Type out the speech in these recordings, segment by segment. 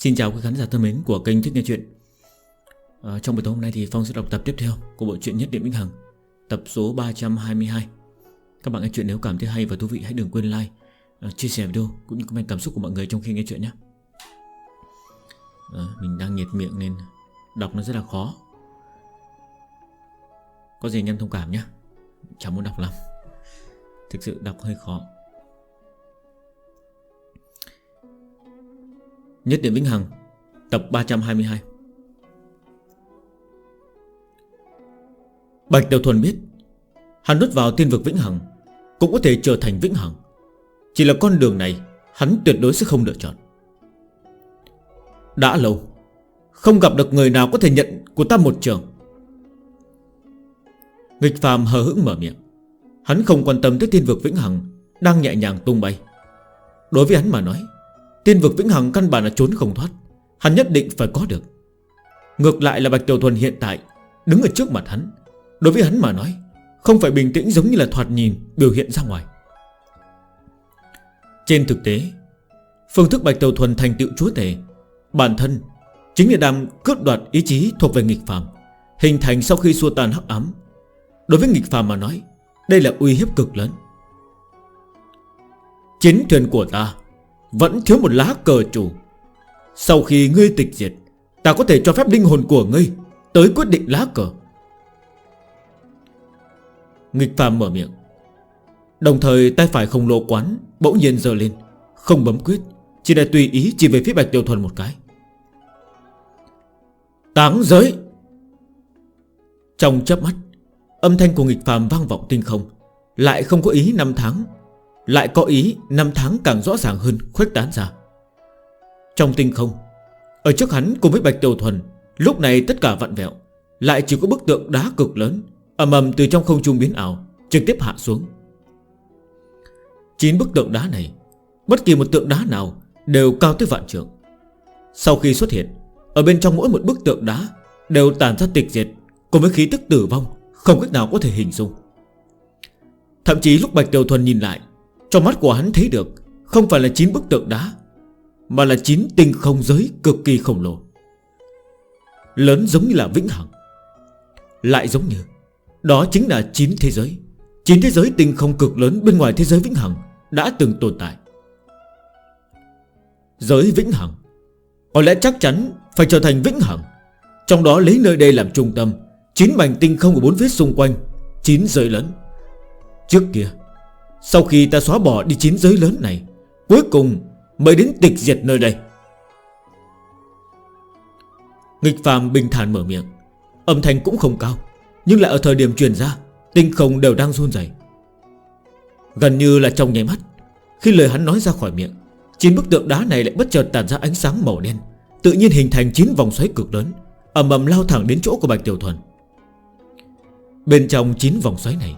Xin chào quý khán giả thân mến của kênh Thích Nghe Chuyện. À, Trong buổi tối hôm nay thì Phong sẽ đọc tập tiếp theo của bộ truyện Nhất Điện Vĩnh Hằng Tập số 322 Các bạn nghe chuyện nếu cảm thấy hay và thú vị hãy đừng quên like, ờ, chia sẻ video cũng như comment cảm xúc của mọi người trong khi nghe chuyện nhé. À, Mình đang nhiệt miệng nên đọc nó rất là khó. Có gì anh em thông cảm nhé. Chẳng muốn đọc lắm. Thực sự đọc hơi khó. Nhất niệm Vĩnh Hằng, Tập 322 Bạch Tiểu Thuần biết, Hắn đốt vào tiên vực Vĩnh Hằng Cũng có thể trở thành Vĩnh Hằng. Chỉ là con đường này, Hắn tuyệt đối sẽ không lựa chọn. Đã lâu, Không gặp được người nào có thể nhận của ta một trường. Nghịch phàm hờ hững mở miệng. Hắn không quan tâm tới tiên vực Vĩnh Hằng Đang nhẹ nhàng tung bay. Đối với hắn mà nói Tiên vực vĩnh hằng căn bản là trốn không thoát. Hắn nhất định phải có được. Ngược lại là Bạch Tiểu Thuần hiện tại, Đứng ở trước mặt hắn. Đối với hắn mà nói, Không phải bình tĩnh giống như là thoạt nhìn biểu hiện ra ngoài. Trên thực tế, Phương thức Bạch Tiểu Thuần thành tựu chúa tể, Bản thân Chính là đam cướp đoạt ý chí thuộc về nghịch phàm, Hình thành sau khi xua tan hắc ám. Đối với nghịch phàm mà nói, Đây là uy hiếp cực lớn. Chiến thuyền của ta vẫn thiếu một lá cờ chủ. Sau khi ngươi tịch diệt, Ta có thể cho phép linh hồn của ngươi Tới quyết định lá cờ. Nghịch phàm mở miệng. Đồng thời tay phải không lô quán Bỗng nhiên dờ lên, Không bấm quyết, Chỉ để tùy ý chỉ về phía bạch tiêu thuần một cái. Táng giới! Trong chấp mắt, Âm thanh của nghịch phàm vang vọng tinh không, Lại không có ý năm tháng lại có ý năm tháng càng rõ ràng hơn khuếch tán ra. Trong tinh không, Ở trước hắn cùng với Bạch Tiểu Thuần, Lúc này tất cả vặn vẹo, Lại chỉ có bức tượng đá cực lớn Ẩm ầm từ trong không trung biến ảo, Trực tiếp hạ xuống. Chín bức tượng đá này, Bất kỳ một tượng đá nào Đều cao tới vạn trượng. Sau khi xuất hiện, Ở bên trong mỗi một bức tượng đá Đều tàn ra tịch diệt, Cùng với khí tức tử vong Không cách nào có thể hình dung. Thậm chí lúc Bạch Tiểu Thuần nhìn lại trong mắt của hắn thấy được, Không phải là 9 bức tượng đá, Mà là 9 tinh không giới cực kỳ khổng lồ. Lớn giống như là vĩnh hằng, Lại giống như, Đó chính là 9 thế giới. 9 thế giới tinh không cực lớn bên ngoài thế giới vĩnh hằng Đã từng tồn tại. Giới vĩnh hằng, Có lẽ chắc chắn phải trở thành vĩnh hằng. Trong đó lấy nơi đây làm trung tâm 9 mảnh tinh không của bốn phía xung quanh 9 giới lớn. Trước kia sau khi ta xóa bỏ đi chín giới lớn này, Cuối cùng mới đến tịch diệt nơi đây. Nghịch phàm bình thản mở miệng. Âm thanh cũng không cao, Nhưng lại ở thời điểm truyền ra, Tinh không đều đang run dày Gần như là trong nháy mắt, Khi lời hắn nói ra khỏi miệng, Chín bức tượng đá này lại bất chợt tản ra ánh sáng màu đen, Tự nhiên hình thành chín vòng xoáy cực lớn Ẩm ẩm lao thẳng đến chỗ của Bạch Tiểu Thuần. Bên trong chín vòng xoáy này,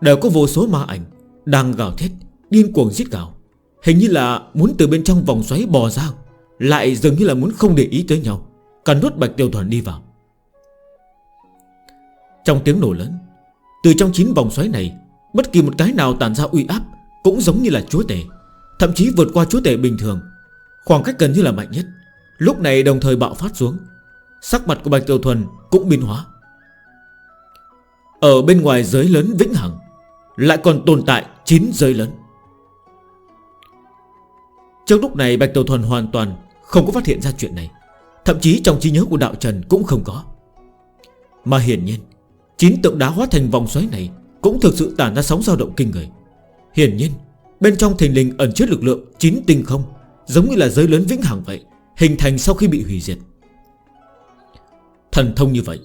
Đều có vô số ma ảnh đang gào thét, Điên cuồng giết gào. Hình như là muốn từ bên trong vòng xoáy bò ra, Lại dường như là muốn không để ý tới nhau. Cắn nuốt bạch tiêu thuần đi vào. Trong tiếng nổ lớn, Từ trong 9 vòng xoáy này, Bất kỳ một cái nào tàn ra uy áp Cũng giống như là chúa tể, Thậm chí vượt qua chúa tể bình thường. Khoảng cách gần như là mạnh nhất. Lúc này đồng thời bạo phát xuống. Sắc mặt của Bạch tiêu Thuần cũng biến hóa. Ở bên ngoài giới lớn vĩnh hằng lại còn tồn tại 9 giới lớn. Trong lúc này, Bạch Đầu Thuần hoàn toàn Không có phát hiện ra chuyện này. Thậm chí trong trí nhớ của Đạo Trần cũng không có. Mà hiển nhiên, chín tượng đá hóa thành vòng xoáy này Cũng thực sự tản ra sóng dao động kinh người. Hiển nhiên, Bên trong thình lình ẩn chứa lực lượng chín tinh không, Giống như là giới lớn vĩnh hằng vậy, Hình thành sau khi bị hủy diệt. Thần thông như vậy,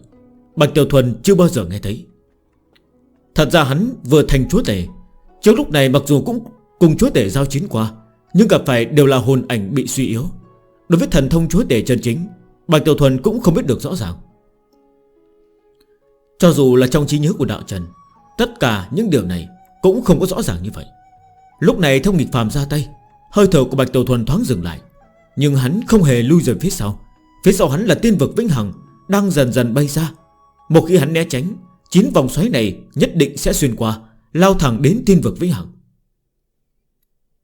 Bạch Tiểu Thuần chưa bao giờ nghe thấy. Thật ra hắn vừa thành chúa tể. Trước lúc này mặc dù cũng cùng chúa tể giao chiến qua, Nhưng gặp phải đều là hồn ảnh bị suy yếu. Đối với thần thông chúa tể chân chính, Bạch Tiểu Thuần cũng không biết được rõ ràng. Cho dù là trong trí nhớ của Đạo Trần, Tất cả những điều này Cũng không có rõ ràng như vậy. Lúc này thông nghịch phàm ra tay, Hơi thở của Bạch Tiểu Thuần thoáng dừng lại. Nhưng hắn không hề lui rời phía sau. Phía sau hắn là tiên vực vĩnh hằng Đang dần dần bay ra. Một khi hắn né tránh Chín vòng xoáy này nhất định sẽ xuyên qua, Lao thẳng đến tiên vực vĩnh hằng.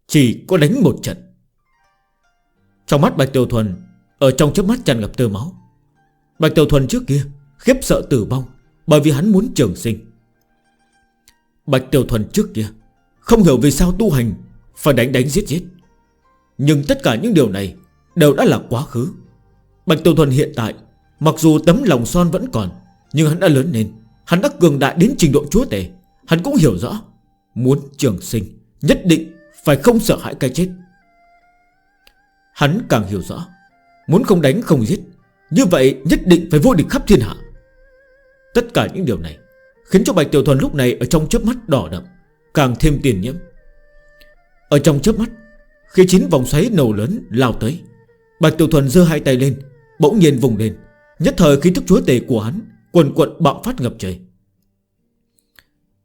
Chỉ có đánh một trận. Trong mắt Bạch Tiểu Thuần, Ở trong chớp mắt tràn ngập tơ máu. Bạch Tiểu Thuần trước kia Khiếp sợ tử vong Bởi vì hắn muốn trường sinh. Bạch Tiểu Thuần trước kia Không hiểu vì sao tu hành Phải đánh đánh giết giết. Nhưng tất cả những điều này Đều đã là quá khứ. Bạch Tiểu Thuần hiện tại, Mặc dù tấm lòng son vẫn còn, Nhưng hắn đã lớn nên Hắn đã cường đại đến trình độ chúa tể. Hắn cũng hiểu rõ, Muốn trường sinh, Nhất định phải không sợ hãi cái chết. Hắn càng hiểu rõ, Muốn không đánh không giết, Như vậy nhất định phải vô địch khắp thiên hạ. Tất cả những điều này Khiến cho Bạch Tiểu Thuần lúc này Ở trong chớp mắt đỏ đậm, Càng thêm tiền nhiễm Ở trong chớp mắt, Khi chín vòng xoáy nổ lớn lao tới, Bạch Tiểu Thuần dơ hai tay lên, Bỗng nhiên vùng lên. Nhất thời khí thức chúa tể của hắn Quần quận bạo phát ngập trời.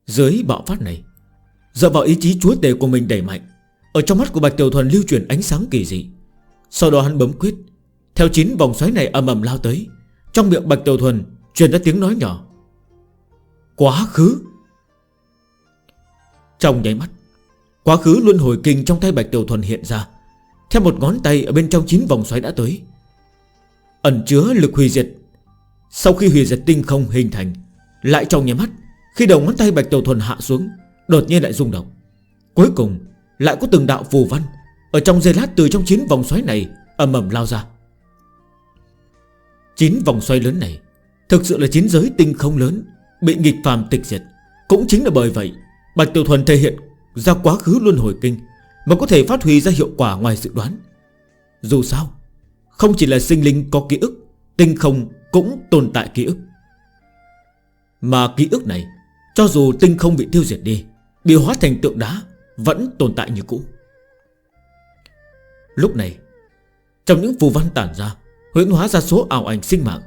Dưới bạo phát này, Dựa vào ý chí chúa tể của mình đẩy mạnh, Ở trong mắt của Bạch Tiểu Thuần lưu chuyển ánh sáng kỳ dị. Sau đó hắn bấm quyết, Theo chín vòng xoáy này ầm ầm lao tới, Trong miệng Bạch Tiểu Thuần Truyền ra tiếng nói nhỏ. Quá khứ. Trong nháy mắt, Quá khứ luân hồi kinh trong tay Bạch Tiểu Thuần hiện ra, Theo một ngón tay ở bên trong chín vòng xoáy đã tới. Ẩn chứa lực hủy diệt sau khi hủy diệt tinh không hình thành, Lại trong nhà mắt, Khi đầu ngón tay Bạch Tiểu Thuần hạ xuống, Đột nhiên lại rung động. Cuối cùng, lại có từng đạo phù văn Ở trong dây lát từ trong chín vòng xoáy này ầm ầm lao ra. Chín vòng xoáy lớn này Thực sự là chín giới tinh không lớn Bị nghịch phàm tịch diệt. Cũng chính là bởi vậy, Bạch Tiểu Thuần thể hiện ra quá khứ luân hồi kinh Mà có thể phát huy ra hiệu quả ngoài dự đoán. Dù sao, Không chỉ là sinh linh có ký ức, Tinh không cũng tồn tại ký ức. Mà ký ức này Cho dù tinh không bị tiêu diệt đi Bị hóa thành tượng đá Vẫn tồn tại như cũ. Lúc này Trong những phù văn tản ra Huyễn hóa ra số ảo ảnh sinh mạng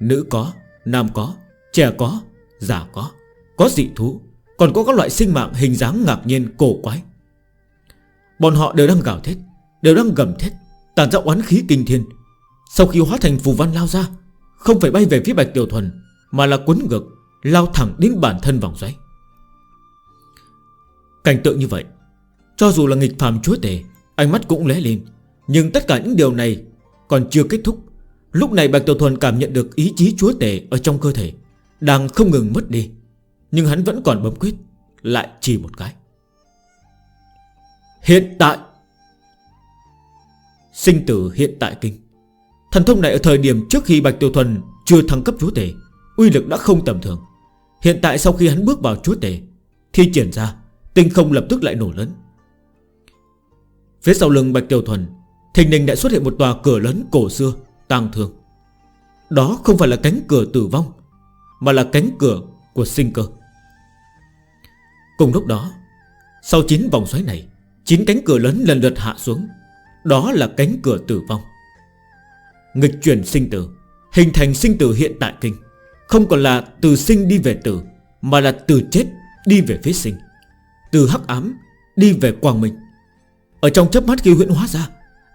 Nữ có, nam có, trẻ có, già có Có dị thú Còn có các loại sinh mạng hình dáng ngạc nhiên cổ quái. Bọn họ đều đang gào thét Đều đang gầm thét tản ra oán khí kinh thiên. Sau khi hóa thành phù văn lao ra không phải bay về phía Bạch Tiểu Thuần, Mà là quấn ngực, Lao thẳng đến bản thân vòng xoáy. Cảnh tượng như vậy, Cho dù là nghịch phàm chúa tể, Ánh mắt cũng lé lên. Nhưng tất cả những điều này còn chưa kết thúc. Lúc này Bạch Tiểu Thuần cảm nhận được ý chí chúa tể Ở trong cơ thể, Đang không ngừng mất đi. Nhưng hắn vẫn còn bấm quyết, Lại chỉ một cái. Hiện tại, Sinh tử hiện tại kinh. Thần thông này ở thời điểm trước khi Bạch tiểu Thuần Chưa thăng cấp chúa tể, Uy lực đã không tầm thường. Hiện tại sau khi hắn bước vào chúa tể, Thi triển ra, Tinh không lập tức lại nổ lớn. Phía sau lưng Bạch tiểu Thuần, Thình nình đã xuất hiện một tòa cửa lớn cổ xưa, Tàng thương. Đó không phải là cánh cửa tử vong, Mà là cánh cửa của sinh cơ. Cùng lúc đó, Sau 9 vòng xoáy này 9 cánh cửa lớn lần lượt hạ xuống. Đó là cánh cửa tử vong. Nghịch chuyển sinh tử, Hình thành sinh tử hiện tại kinh. Không còn là từ sinh đi về tử, Mà là từ chết đi về phía sinh. Từ hắc ám đi về quang minh. Ở trong chấp mắt khi huyễn hóa ra,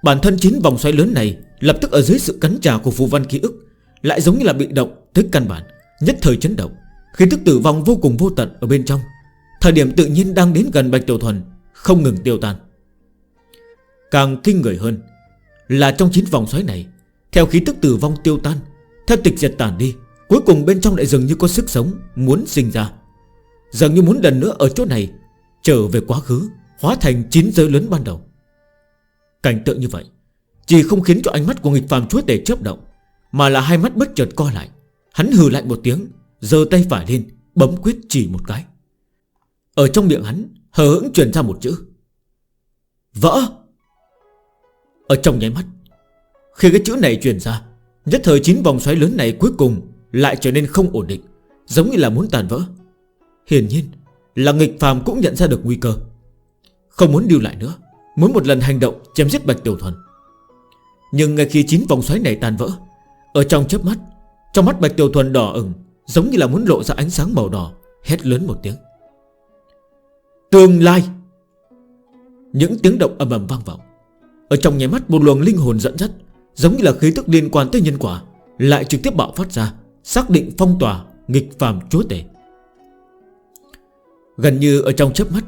Bản thân chín vòng xoáy lớn này Lập tức ở dưới sự cắn trà của phù văn ký ức Lại giống như là bị động tới căn bản, Nhất thời chấn động Khi tức tử vong vô cùng vô tận ở bên trong. Thời điểm tự nhiên đang đến gần Bạch Tiểu Thuần, Không ngừng tiêu tan. Càng kinh người hơn Là trong chín vòng xoáy này theo khí tức tử vong tiêu tan, Theo tịch diệt tản đi, Cuối cùng bên trong lại dường như có sức sống Muốn sinh ra. Dường như muốn lần nữa ở chỗ này, Trở về quá khứ, Hóa thành chín giới lớn ban đầu. Cảnh tượng như vậy, Chỉ không khiến cho ánh mắt của nghịch phàm chúa tể chớp động, Mà là hai mắt bất chợt co lại. Hắn hừ lại một tiếng, giơ tay phải lên, Bấm quyết chỉ một cái. Ở trong miệng hắn, hờ hững truyền ra một chữ. Vỡ! Ở trong nháy mắt khi cái chữ này truyền ra, Nhất thời chín vòng xoáy lớn này cuối cùng Lại trở nên không ổn định, Giống như là muốn tàn vỡ. Hiển nhiên, là nghịch phàm cũng nhận ra được nguy cơ. Không muốn điêu lại nữa, Muốn một lần hành động chém giết Bạch Tiểu Thuần. Nhưng ngay khi chín vòng xoáy này tàn vỡ, Ở trong chớp mắt, Trong mắt Bạch Tiểu Thuần đỏ ửng, Giống như là muốn lộ ra ánh sáng màu đỏ, Hét lớn một tiếng. Tương lai! Những tiếng động ầm ầm vang vọng. Ở trong nháy mắt, một luồng linh hồn dẫn dắt Giống như là khí tức liên quan tới nhân quả, Lại trực tiếp bạo phát ra, Xác định phong tỏa, nghịch phàm chúa tể. Gần như ở trong chớp mắt,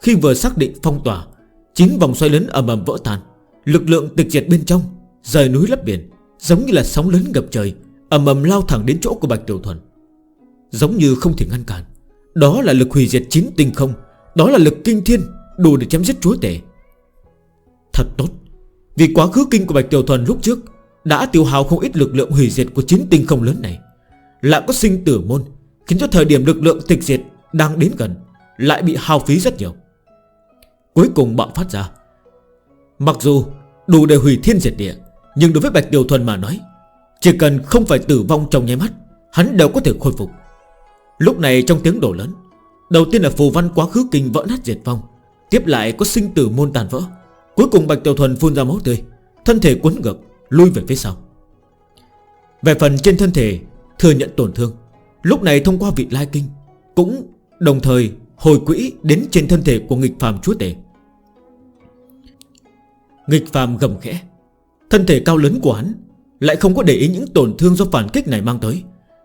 Khi vừa xác định phong tỏa chín vòng xoay lớn ầm ầm vỡ tan. Lực lượng tịch diệt bên trong, Rời núi lấp biển, Giống như là sóng lớn ngập trời, ầm ầm lao thẳng đến chỗ của Bạch Tiểu Thuần. Giống như không thể ngăn cản. Đó là lực hủy diệt chín tinh không, Đó là lực kinh thiên, Đủ để chém giết chúa tể. Thật tốt. Vì quá khứ kinh của Bạch Tiểu Thuần lúc trước Đã tiêu hào không ít lực lượng hủy diệt của chiến tinh không lớn này, Lại có sinh tử môn, Khiến cho thời điểm lực lượng tịch diệt Đang đến gần Lại bị hao phí rất nhiều. Cuối cùng bạo phát ra. Mặc dù đủ để hủy thiên diệt địa, Nhưng đối với Bạch Tiểu Thuần mà nói, Chỉ cần không phải tử vong trong nháy mắt, Hắn đều có thể khôi phục. Lúc này trong tiếng đổ lớn, Đầu tiên là phù văn quá khứ kinh vỡ nát diệt vong, Tiếp lại có sinh tử môn tàn vỡ. Cuối cùng Bạch Tiểu Thuần phun ra máu tươi, Thân thể quấn ngược, Lui về phía sau. Về phần trên thân thể, Thừa nhận tổn thương. Lúc này thông qua vị lai kinh, Cũng đồng thời hồi quỹ Đến trên thân thể của nghịch phàm chúa tể. Nghịch phàm gầm khẽ. Thân thể cao lớn của hắn Lại không có để ý những tổn thương do phản kích này mang tới.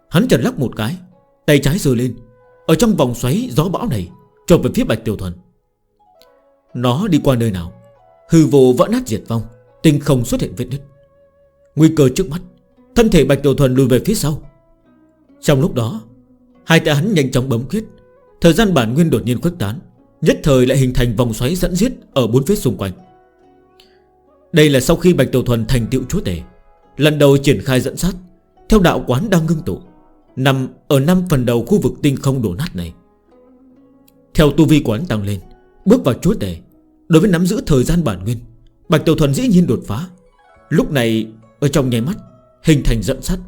Hắn chợt lắc một cái, Tay trái dừa lên. Ở trong vòng xoáy gió bão này Trộn về phía Bạch Tiểu Thuần. Nó đi qua nơi nào? Hư vô vỡ nát diệt vong, Tinh không xuất hiện vết nứt. Nguy cơ trước mắt, Thân thể Bạch Tiểu Thuần lùi về phía sau. Trong lúc đó, Hai tay hắn nhanh chóng bấm quyết Thời gian bản nguyên đột nhiên khuếch tán, Nhất thời lại hình thành vòng xoáy dẫn giết Ở bốn phía xung quanh. Đây là sau khi Bạch Tiểu Thuần thành tựu chúa tể, Lần đầu triển khai dẫn sát, Theo đạo quán đang ngưng tụ, Nằm ở năm phần đầu khu vực tinh không đổ nát này. Theo tu vi quán tăng lên, Bước vào chúa tể Đối với nắm giữ thời gian bản nguyên, Bạch Tiểu Thuần dĩ nhiên đột phá. Lúc này, ở trong nhảy mắt, Hình thành giận sắt.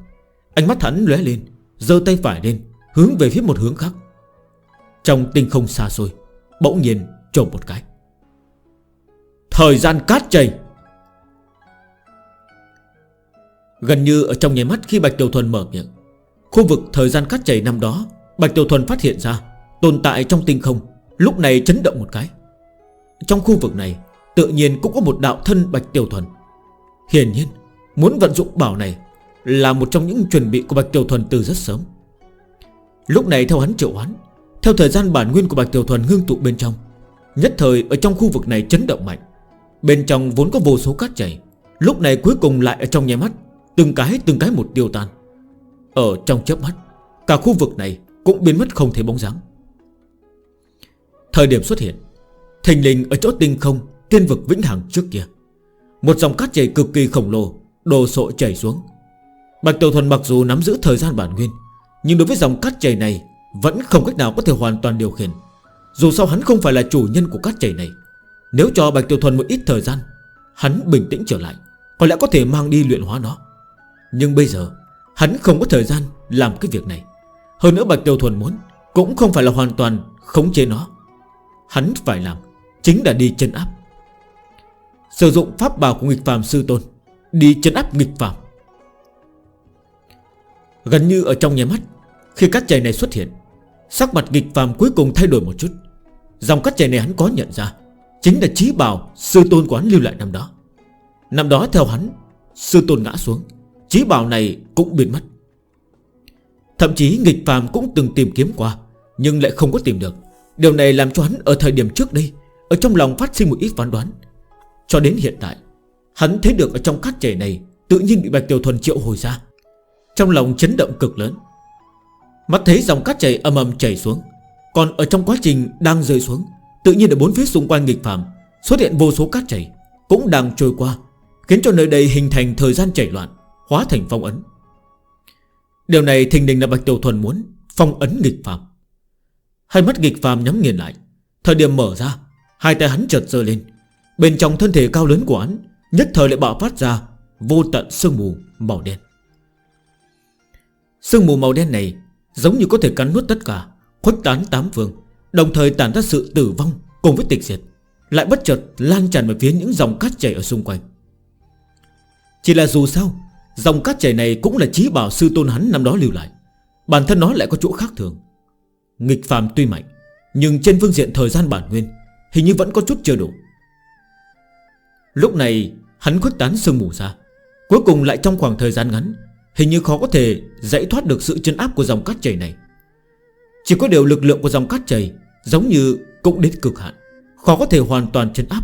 Ánh mắt hắn lóe lên, giơ tay phải lên, Hướng về phía một hướng khác. Trong tinh không xa xôi, Bỗng nhiên trộm một cái. Thời gian cát chảy. Gần như ở trong nhảy mắt khi Bạch Tiểu Thuần mở miệng, Khu vực thời gian cát chảy năm đó, Bạch Tiểu Thuần phát hiện ra Tồn tại trong tinh không, Lúc này chấn động một cái. Trong khu vực này, Tự nhiên cũng có một đạo thân Bạch Tiểu Thuần. Hiển nhiên, Muốn vận dụng bảo này Là một trong những chuẩn bị của Bạch Tiểu Thuần từ rất sớm. Lúc này theo hắn triệu hoán, Theo thời gian bản nguyên của Bạch Tiểu Thuần ngưng tụ bên trong, Nhất thời ở trong khu vực này chấn động mạnh. Bên trong vốn có vô số cát chảy, Lúc này cuối cùng lại ở trong nhé mắt, Từng cái từng cái một tiêu tan. Ở trong chớp mắt, Cả khu vực này cũng biến mất không thấy bóng dáng. Thời điểm xuất hiện Thình lình ở chỗ tinh không, Tiên vực vĩnh hằng trước kia. Một dòng cát chảy cực kỳ khổng lồ, Đồ sộ chảy xuống. Bạch Tiểu Thuần mặc dù nắm giữ thời gian bản nguyên, Nhưng đối với dòng cát chảy này Vẫn không cách nào có thể hoàn toàn điều khiển. Dù sao hắn không phải là chủ nhân của cát chảy này. Nếu cho Bạch Tiểu Thuần một ít thời gian, Hắn bình tĩnh trở lại, Có lẽ có thể mang đi luyện hóa nó. Nhưng bây giờ, Hắn không có thời gian làm cái việc này. Hơn nữa Bạch Tiểu Thuần muốn, Cũng không phải là hoàn toàn khống chế nó. Hắn phải làm. Chính là đi chân áp. Sử dụng pháp bào của nghịch phàm sư tôn, Đi chân áp nghịch phàm. Gần như ở trong nhà mắt, Khi các chày này xuất hiện, Sắc mặt nghịch phàm cuối cùng thay đổi một chút. Dòng các chày này hắn có nhận ra, Chính là trí bào sư tôn của hắn lưu lại năm đó. Năm đó theo hắn, Sư tôn ngã xuống, Trí bào này cũng biến mất. Thậm chí nghịch phàm cũng từng tìm kiếm qua, Nhưng lại không có tìm được. Điều này làm cho hắn ở thời điểm trước đây ở trong lòng phát sinh một ít phán đoán. Cho đến hiện tại, Hắn thấy được ở trong cát trẻ này Tự nhiên bị Bạch Tiểu Thuần triệu hồi ra. Trong lòng chấn động cực lớn. Mắt thấy dòng cát chảy âm ầm chảy xuống, Còn ở trong quá trình đang rơi xuống, Tự nhiên ở bốn phía xung quanh nghịch phạm Xuất hiện vô số cát chảy Cũng đang trôi qua, Khiến cho nơi đây hình thành thời gian chảy loạn, Hóa thành phong ấn. Điều này thình đình là Bạch Tiểu Thuần muốn Phong ấn nghịch phạm Hai mắt nghịch phàm nhắm nghiền lại, Thời điểm mở ra Hai tay hắn chợt dơ lên. Bên trong thân thể cao lớn của hắn, Nhất thời lại bạo phát ra Vô tận sương mù màu đen. Sương mù màu đen này Giống như có thể cắn nuốt tất cả khuất tán tám phương, Đồng thời tản ra sự tử vong cùng với tịch diệt, Lại bất chợt lan tràn về phía những dòng cát chảy ở xung quanh. Chỉ là dù sao, Dòng cát chảy này cũng là trí bảo sư tôn hắn năm đó lưu lại, Bản thân nó lại có chỗ khác thường. Nghịch phàm tuy mạnh, Nhưng trên phương diện thời gian bản nguyên Hình như vẫn có chút chưa đủ Lúc này, hắn khuếch tán sương mù ra. Cuối cùng lại trong khoảng thời gian ngắn, Hình như khó có thể giải thoát được sự chân áp của dòng cát chảy này. Chỉ có điều lực lượng của dòng cát chảy Giống như cũng đến cực hạn, Khó có thể hoàn toàn chân áp,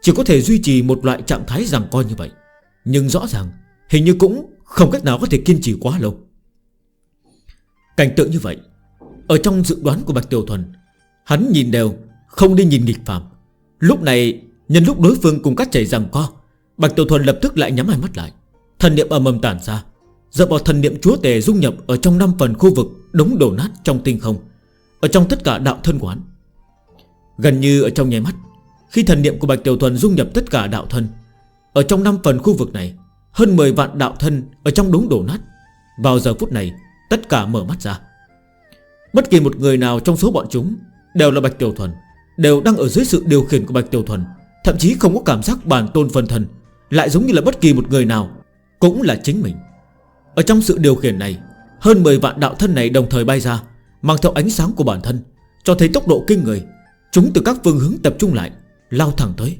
Chỉ có thể duy trì một loại trạng thái rằng co như vậy. Nhưng rõ ràng, Hình như cũng không cách nào có thể kiên trì quá lâu. Cảnh tượng như vậy, Ở trong dự đoán của Bạch Tiểu Thuần, Hắn nhìn đều không đi nhìn nghịch phạm Lúc này, nhân lúc đối phương cùng các chảy rằng co, Bạch Tiểu Thuần lập tức lại nhắm hai mắt lại. Thần niệm ầm ầm tản ra Dập vào thần niệm chúa tề dung nhập Ở trong năm phần khu vực đống đổ nát trong tinh không, Ở trong tất cả đạo thân quán. Gần như ở trong nháy mắt, Khi thần niệm của Bạch Tiểu Thuần dung nhập tất cả đạo thân, Ở trong năm phần khu vực này, Hơn 10 vạn đạo thân Ở trong đống đổ nát. Vào giờ phút này, tất cả mở mắt ra. Bất kỳ một người nào trong số bọn chúng Đều là Bạch Tiểu Thuần. Đều đang ở dưới sự điều khiển của Bạch Tiểu Thuần, Thậm chí không có cảm giác bản tôn phần thần, Lại giống như là bất kỳ một người nào, Cũng là chính mình. Ở trong sự điều khiển này, Hơn 10 vạn đạo thân này đồng thời bay ra, Mang theo ánh sáng của bản thân, Cho thấy tốc độ kinh người, Chúng từ các phương hướng tập trung lại, Lao thẳng tới.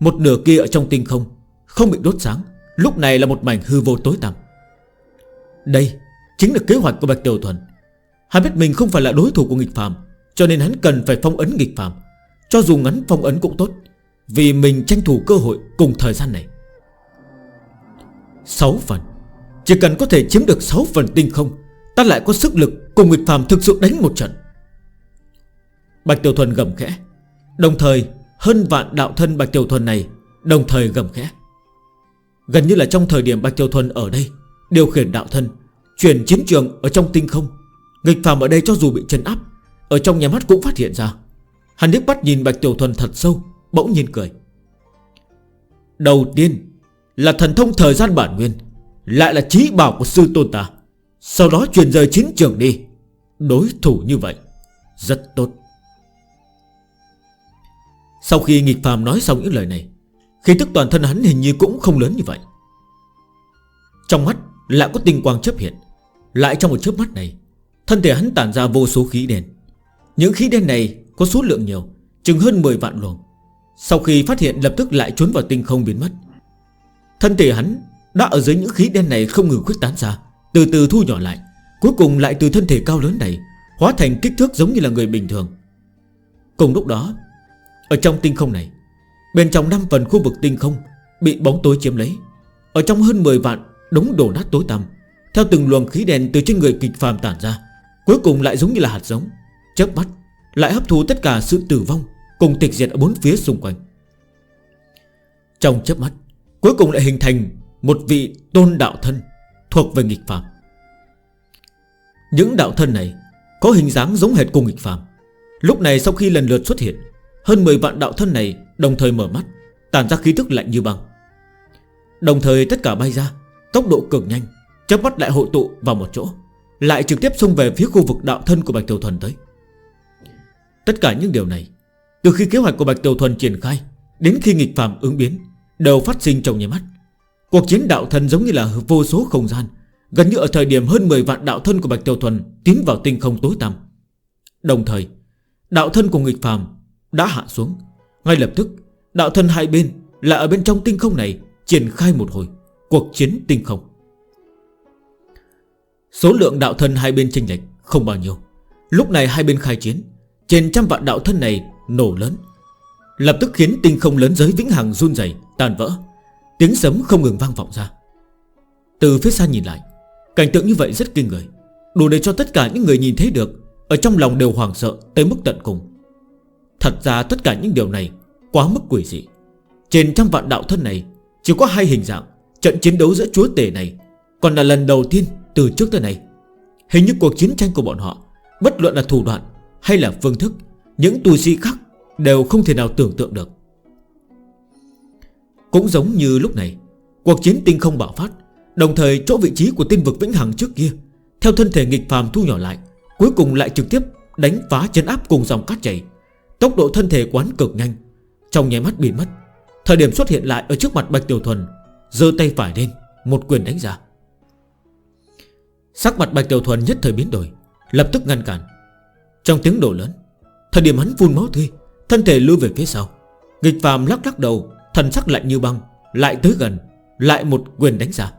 Một nửa kia ở trong tinh không Không bị đốt sáng, Lúc này là một mảnh hư vô tối tăm. Đây chính là kế hoạch của Bạch Tiểu Thuần. Hắn biết mình không phải là đối thủ của nghịch phạm Cho nên hắn cần phải phong ấn nghịch phạm cho dù ngắn phong ấn cũng tốt, Vì mình tranh thủ cơ hội cùng thời gian này. 6 phần. Chỉ cần có thể chiếm được 6 phần tinh không, Ta lại có sức lực cùng Nguyệt Phàm thực sự đánh một trận. Bạch Tiểu Thuần gầm khẽ. Đồng thời, hơn vạn đạo thân Bạch Tiểu Thuần này Đồng thời gầm khẽ. Gần như là trong thời điểm Bạch Tiểu Thuần ở đây, Điều khiển đạo thân, Chuyển chiến trường ở trong tinh không Nghịch phàm ở đây cho dù bị chân áp, Ở trong nhà mắt cũng phát hiện ra Hàn nước bắt nhìn Bạch Tiểu Thuần thật sâu, Bỗng nhiên cười. Đầu tiên là thần thông thời gian bản nguyên, Lại là trí bảo của sư tôn ta. Sau đó truyền rời chiến trường đi. Đối thủ như vậy, Rất tốt. Sau khi nghịch phàm nói xong những lời này Khi tức toàn thân hắn hình như cũng không lớn như vậy. Trong mắt lại có tinh quang chấp hiện. Lại trong một chớp mắt này, Thân thể hắn tản ra vô số khí đen. Những khí đen này có số lượng nhiều, Chừng hơn 10 vạn luồng. Sau khi phát hiện, lập tức lại trốn vào tinh không biến mất. Thân thể hắn đã ở dưới những khí đen này không ngừng khuếch tán ra, Từ từ thu nhỏ lại, Cuối cùng lại từ thân thể cao lớn này Hóa thành kích thước giống như là người bình thường. Cùng lúc đó, Ở trong tinh không này, Bên trong 5 phần khu vực tinh không Bị bóng tối chiếm lấy. Ở trong hơn 10 vạn đống đổ nát tối tăm, Theo từng luồng khí đen từ trên người kịch phàm tản ra, Cuối cùng lại giống như là hạt giống, Chớp mắt lại hấp thú tất cả sự tử vong Cùng tịch diệt ở bốn phía xung quanh. Trong chớp mắt, Cuối cùng lại hình thành một vị tôn đạo thân Thuộc về nghịch phạm Những đạo thân này Có hình dáng giống hệt cùng nghịch phạm Lúc này sau khi lần lượt xuất hiện, Hơn 10 vạn đạo thân này đồng thời mở mắt Tàn ra khí thức lạnh như băng. Đồng thời tất cả bay ra, Tốc độ cực nhanh Chấp mắt lại hội tụ vào một chỗ, Lại trực tiếp xông về phía khu vực đạo thân của Bạch Tiểu Thuần tới. Tất cả những điều này, Từ khi kế hoạch của Bạch Tiểu Thuần triển khai Đến khi nghịch phàm ứng biến Đều phát sinh trong nháy mắt. Cuộc chiến đạo thân giống như là vô số không gian, Gần như ở thời điểm hơn 10 vạn đạo thân của Bạch Tiểu Thuần Tiến vào tinh không tối tăm. Đồng thời, Đạo thân của nghịch phàm đã hạ xuống. Ngay lập tức, đạo thân hai bên Là ở bên trong tinh không này Triển khai một hồi cuộc chiến tinh không. Số lượng đạo thân hai bên chênh lệch Không bao nhiêu. Lúc này hai bên khai chiến trên trăm vạn đạo thân này nổ lớn. Lập tức khiến tinh không lớn giới vĩnh hằng run dày Tàn vỡ. Tiếng sấm không ngừng vang vọng ra. Từ phía xa nhìn lại, Cảnh tượng như vậy rất kinh người. Đủ để cho tất cả những người nhìn thấy được, Ở trong lòng đều hoảng sợ tới mức tận cùng. Thật ra tất cả những điều này Quá mức quỷ dị. Trên trăm vạn đạo thân này, Chỉ có hai hình dạng Trận chiến đấu giữa chúa tể này, Còn là lần đầu tiên từ trước tới nay. Hình như cuộc chiến tranh của bọn họ, Bất luận là thủ đoạn hay là phương thức, Những tu sĩ khác đều không thể nào tưởng tượng được. Cũng giống như lúc này, Cuộc chiến tinh không bạo phát, Đồng thời chỗ vị trí của tinh vực vĩnh hằng trước kia, Theo thân thể nghịch phàm thu nhỏ lại, Cuối cùng lại trực tiếp đánh phá chân áp cùng dòng cát chảy. Tốc độ thân thể quán cực nhanh, Trong nháy mắt bị mất, Thời điểm xuất hiện lại ở trước mặt Bạch Tiểu Thuần Dơ tay phải lên, Một quyền đánh ra. Sắc mặt Bạch Tiểu Thuần nhất thời biến đổi, Lập tức ngăn cản. Trong tiếng đổ lớn, Thời điểm hắn phun máu tươi, Thân thể lưu về phía sau. Nghịch phàm lắc lắc đầu, Thần sắc lạnh như băng, Lại tới gần, Lại một quyền đánh ra.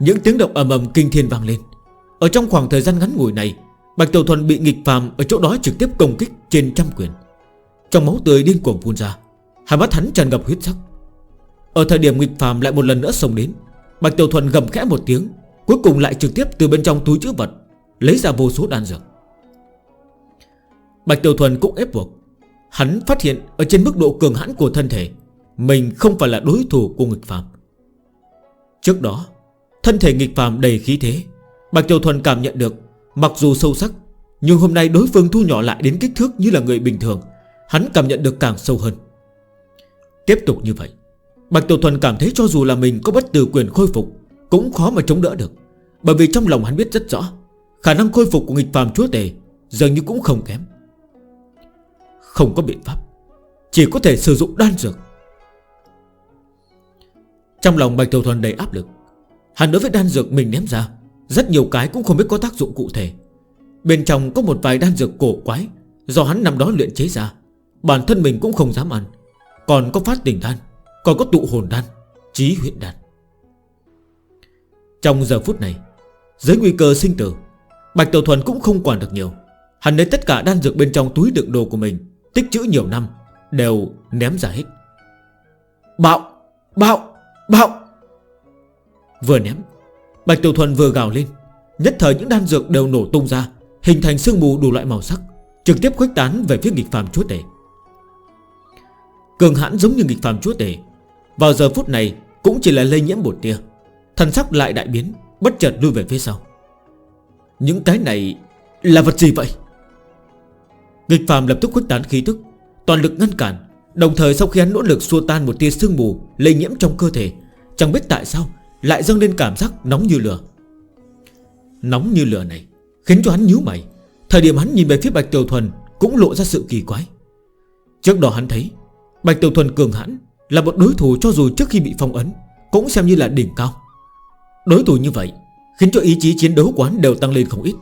Những tiếng động ầm ầm kinh thiên vang lên. Ở trong khoảng thời gian ngắn ngủi này, Bạch Tiểu Thuần bị nghịch phàm Ở chỗ đó trực tiếp công kích trên trăm quyền. Trong máu tươi điên cuồng phun ra, Hai mắt hắn tràn ngập huyết sắc. Ở thời điểm nghịch phàm lại một lần nữa xông đến, Bạch Tiểu Thuần gầm khẽ một tiếng, Cuối cùng lại trực tiếp từ bên trong túi chữ vật, Lấy ra vô số đan dược. Bạch Tiểu Thuần cũng ép buộc. Hắn phát hiện ở trên mức độ cường hãn của thân thể, Mình không phải là đối thủ của nghịch phạm Trước đó, Thân thể nghịch phạm đầy khí thế, Bạch Tiểu Thuần cảm nhận được, Mặc dù sâu sắc, Nhưng hôm nay đối phương thu nhỏ lại đến kích thước như là người bình thường, Hắn cảm nhận được càng sâu hơn. Tiếp tục như vậy, Bạch Tiểu Thuần cảm thấy cho dù là mình có bất tử quyền khôi phục, Cũng khó mà chống đỡ được, Bởi vì trong lòng hắn biết rất rõ, Khả năng khôi phục của nghịch phàm chúa tề Dường như cũng không kém. Không có biện pháp, Chỉ có thể sử dụng đan dược. Trong lòng Bạch Tiểu Thuần đầy áp lực, Hắn đối với đan dược mình ném ra, Rất nhiều cái cũng không biết có tác dụng cụ thể. Bên trong có một vài đan dược cổ quái, Do hắn nằm đó luyện chế ra, Bản thân mình cũng không dám ăn. Còn có phát tỉnh đan, Còn có tụ hồn đan, Chí huyện đan. Trong giờ phút này, Dưới nguy cơ sinh tử, Bạch Tiểu Thuần cũng không quản được nhiều. Hắn lấy tất cả đan dược bên trong túi đựng đồ của mình Tích trữ nhiều năm, Đều ném ra hết. Bạo Bạo Bạo. Vừa ném, Bạch Tiểu Thuần vừa gào lên. Nhất thời những đan dược đều nổ tung ra, Hình thành sương mù đủ loại màu sắc, Trực tiếp khuếch tán về phía nghịch phàm chúa tể. Cường hãn giống như nghịch phàm chúa tể, Vào giờ phút này Cũng chỉ là lây nhiễm một tia, Thần sắc lại đại biến, Bất chợt lui về phía sau. Những cái này là vật gì vậy? Nghịch phàm lập tức khuếch tán khí thức Toàn lực ngăn cản, Đồng thời sau khi hắn nỗ lực xua tan một tia sương mù Lây nhiễm trong cơ thể, Chẳng biết tại sao lại dâng lên cảm giác nóng như lửa. Nóng như lửa này Khiến cho hắn nhíu mày, Thời điểm hắn nhìn về phía Bạch Tiểu Thuần Cũng lộ ra sự kỳ quái. Trước đó hắn thấy, Bạch Tiểu Thuần cường hãn Là một đối thủ cho dù trước khi bị phong ấn Cũng xem như là đỉnh cao. Đối thủ như vậy Khiến cho ý chí chiến đấu của hắn đều tăng lên không ít.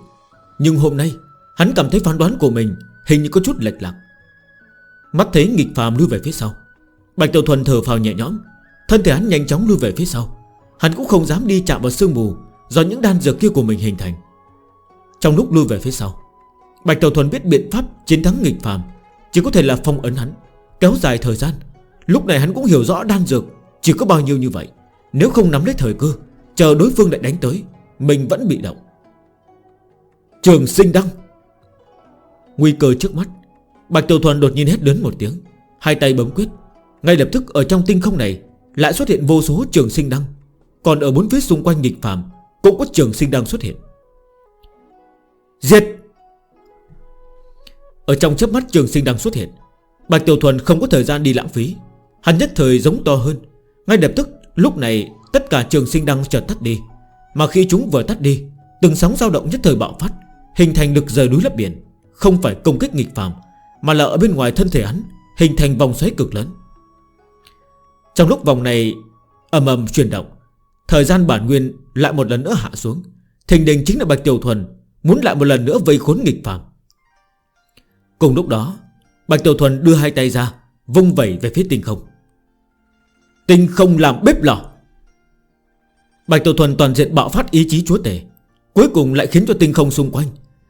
Nhưng hôm nay, Hắn cảm thấy phán đoán của mình Hình như có chút lệch lạc. Mắt thấy nghịch phàm lưu về phía sau. Bạch Tiểu Thuần thở phào nhẹ nhõm. Thân thể hắn nhanh chóng lưu về phía sau. Hắn cũng không dám đi chạm vào sương mù Do những đan dược kia của mình hình thành. Trong lúc lưu về phía sau, Bạch Tiểu Thuần biết biện pháp chiến thắng nghịch phàm. Chỉ có thể là phong ấn hắn, Kéo dài thời gian. Lúc này hắn cũng hiểu rõ đan dược Chỉ có bao nhiêu như vậy. Nếu không nắm lấy thời cơ, Chờ đối phương lại đánh tới, Mình vẫn bị động. Trường sinh đăng Nguy cơ trước mắt. Bạch Tiểu Thuần đột nhiên hét lớn một tiếng. Hai tay bấm quyết. Ngay lập tức ở trong tinh không này Lại xuất hiện vô số trường sinh đăng. Còn ở bốn phía xung quanh nghịch phàm Cũng có trường sinh đăng xuất hiện. Diệt Ở trong chấp mắt trường sinh đăng xuất hiện, Bạch Tiểu Thuần không có thời gian đi lãng phí. Hắn nhất thời giống to hơn. Ngay lập tức, lúc này, Tất cả trường sinh đăng chợt tắt đi. Mà khi chúng vừa tắt đi, Từng sóng dao động nhất thời bạo phát, Hình thành lực rời núi lấp biển. Không phải công kích nghịch phạm, Mà là ở bên ngoài thân thể hắn, Hình thành vòng xoáy cực lớn. Trong lúc vòng này ầm ầm chuyển động, Thời gian bản nguyên lại một lần nữa hạ xuống, Thình đình chính là Bạch Tiểu Thuần Muốn lại một lần nữa vây khốn nghịch phạm. Cùng lúc đó, Bạch Tiểu Thuần đưa hai tay ra, Vung vẩy về phía tinh không. Tinh không làm bếp lò. Bạch Tiểu Thuần toàn diện bạo phát ý chí chúa tể, Cuối cùng lại khiến cho tinh không xung quanh,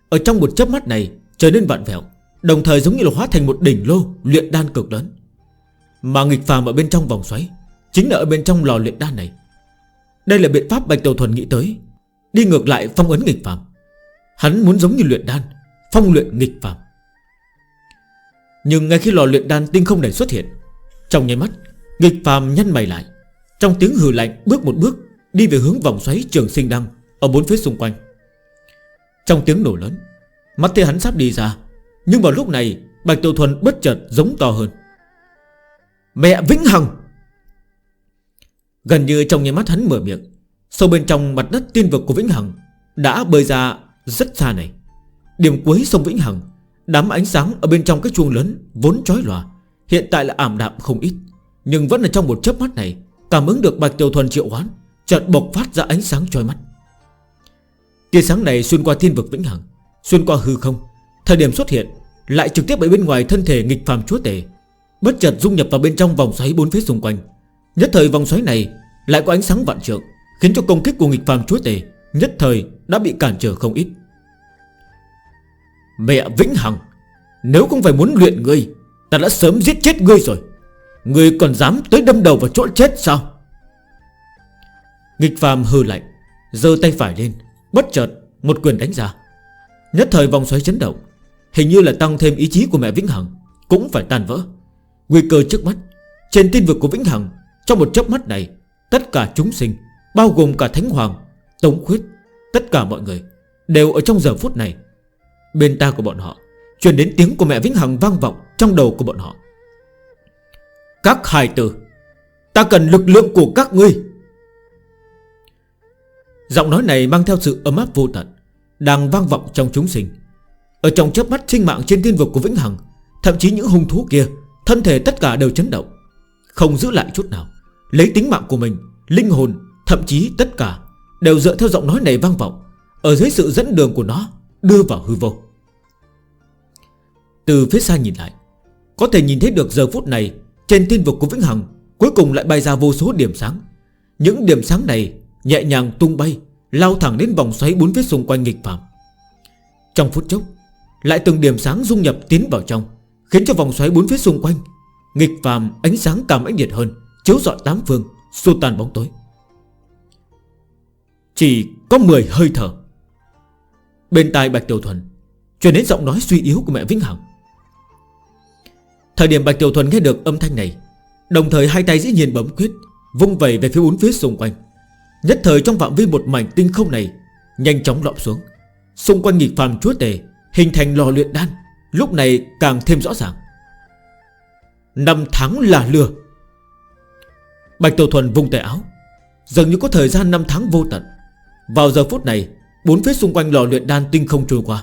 Ở trong một chớp mắt này Trở nên vặn vẹo, Đồng thời giống như là hóa thành một đỉnh lô, Luyện đan cực lớn. Mà nghịch phàm ở bên trong vòng xoáy, Chính là ở bên trong lò luyện đan này. Đây là biện pháp Bạch Đầu Thuần nghĩ tới. Đi ngược lại phong ấn nghịch phàm. Hắn muốn giống như luyện đan, Phong luyện nghịch phàm. Nhưng ngay khi lò luyện đan tinh không này xuất hiện, Trong nháy mắt, Nghịch phàm nhăn mày lại, Trong tiếng hừ lạnh bước một bước, Đi về hướng vòng xoáy trường sinh đăng Ở bốn phía xung quanh. Trong tiếng nổ lớn Mắt thấy hắn sắp đi ra. Nhưng vào lúc này, Bạch Tiểu Thuần bất chợt giống to hơn. Mẹ Vĩnh Hằng! Gần như trong nháy mắt hắn mở miệng, Sâu bên trong mặt đất tiên vực của Vĩnh Hằng Đã bơi ra rất xa này. Điểm cuối sông Vĩnh Hằng, Đám ánh sáng ở bên trong cái chuông lớn Vốn trói lòa, Hiện tại là ảm đạm không ít. Nhưng vẫn là trong một chớp mắt này, Cảm ứng được Bạch Tiểu Thuần triệu hoán, Chợt bộc phát ra ánh sáng trói mắt. Tia sáng này xuyên qua thiên vực Vĩnh Hằng Xuyên qua hư không, Thời điểm xuất hiện, Lại trực tiếp ở bên ngoài thân thể nghịch phàm chúa tể. Bất chợt dung nhập vào bên trong vòng xoáy bốn phía xung quanh. Nhất thời vòng xoáy này Lại có ánh sáng vạn trượng, Khiến cho công kích của nghịch phàm chúa tể Nhất thời đã bị cản trở không ít. Mẹ Vĩnh Hằng, Nếu không phải muốn luyện ngươi, Ta đã sớm giết chết ngươi rồi. Ngươi còn dám tới đâm đầu vào chỗ chết sao? Nghịch phàm hư lạnh Dơ tay phải lên, Bất chợt một quyền đánh ra. Nhất thời vòng xoáy chấn động. Hình như là tăng thêm ý chí của mẹ Vĩnh Hằng Cũng phải tan vỡ. Nguy cơ trước mắt, Trên tin vực của Vĩnh Hằng, Trong một chớp mắt này, Tất cả chúng sinh, Bao gồm cả Thánh Hoàng, Tống Khuyết, Tất cả mọi người, Đều ở trong giờ phút này. Bên ta của bọn họ, Truyền đến tiếng của mẹ Vĩnh Hằng vang vọng Trong đầu của bọn họ. Các hài tử, Ta cần lực lượng của các ngươi. Giọng nói này mang theo sự ấm áp vô tận. Đang vang vọng trong chúng sinh. Ở trong chớp mắt sinh mạng trên thiên vực của Vĩnh Hằng Thậm chí những hung thú kia Thân thể tất cả đều chấn động. Không giữ lại chút nào Lấy tính mạng của mình, linh hồn, thậm chí tất cả Đều dựa theo giọng nói này vang vọng Ở dưới sự dẫn đường của nó Đưa vào hư vô. Từ phía xa nhìn lại Có thể nhìn thấy được giờ phút này Trên thiên vực của Vĩnh Hằng Cuối cùng lại bay ra vô số điểm sáng. Những điểm sáng này nhẹ nhàng tung bay Lao thẳng đến vòng xoáy bốn phía xung quanh nghịch phạm. Trong phút chốc, Lại từng điểm sáng dung nhập tiến vào trong, Khiến cho vòng xoáy bốn phía xung quanh, Nghịch phàm ánh sáng càng ánh nhiệt hơn, Chiếu dọi tám phương, Xua tan bóng tối. Chỉ có 10 hơi thở, Bên tai Bạch Tiểu Thuần Truyền đến giọng nói suy yếu của mẹ Vĩnh Hằng. Thời điểm Bạch Tiểu Thuần nghe được âm thanh này, Đồng thời hai tay dĩ nhiên bấm quyết, Vung vẩy về phía bốn phía xung quanh. Nhất thời trong phạm vi một mảnh tinh không này, Nhanh chóng lọm xuống. Xung quanh nghịch phàm chúa tề Hình thành lò luyện đan, Lúc này càng thêm rõ ràng. Năm tháng là lừa. Bạch Tổ Thuần vung tay áo. Dường như có thời gian 5 tháng vô tận. Vào giờ phút này, Bốn phía xung quanh lò luyện đan tinh không trôi qua.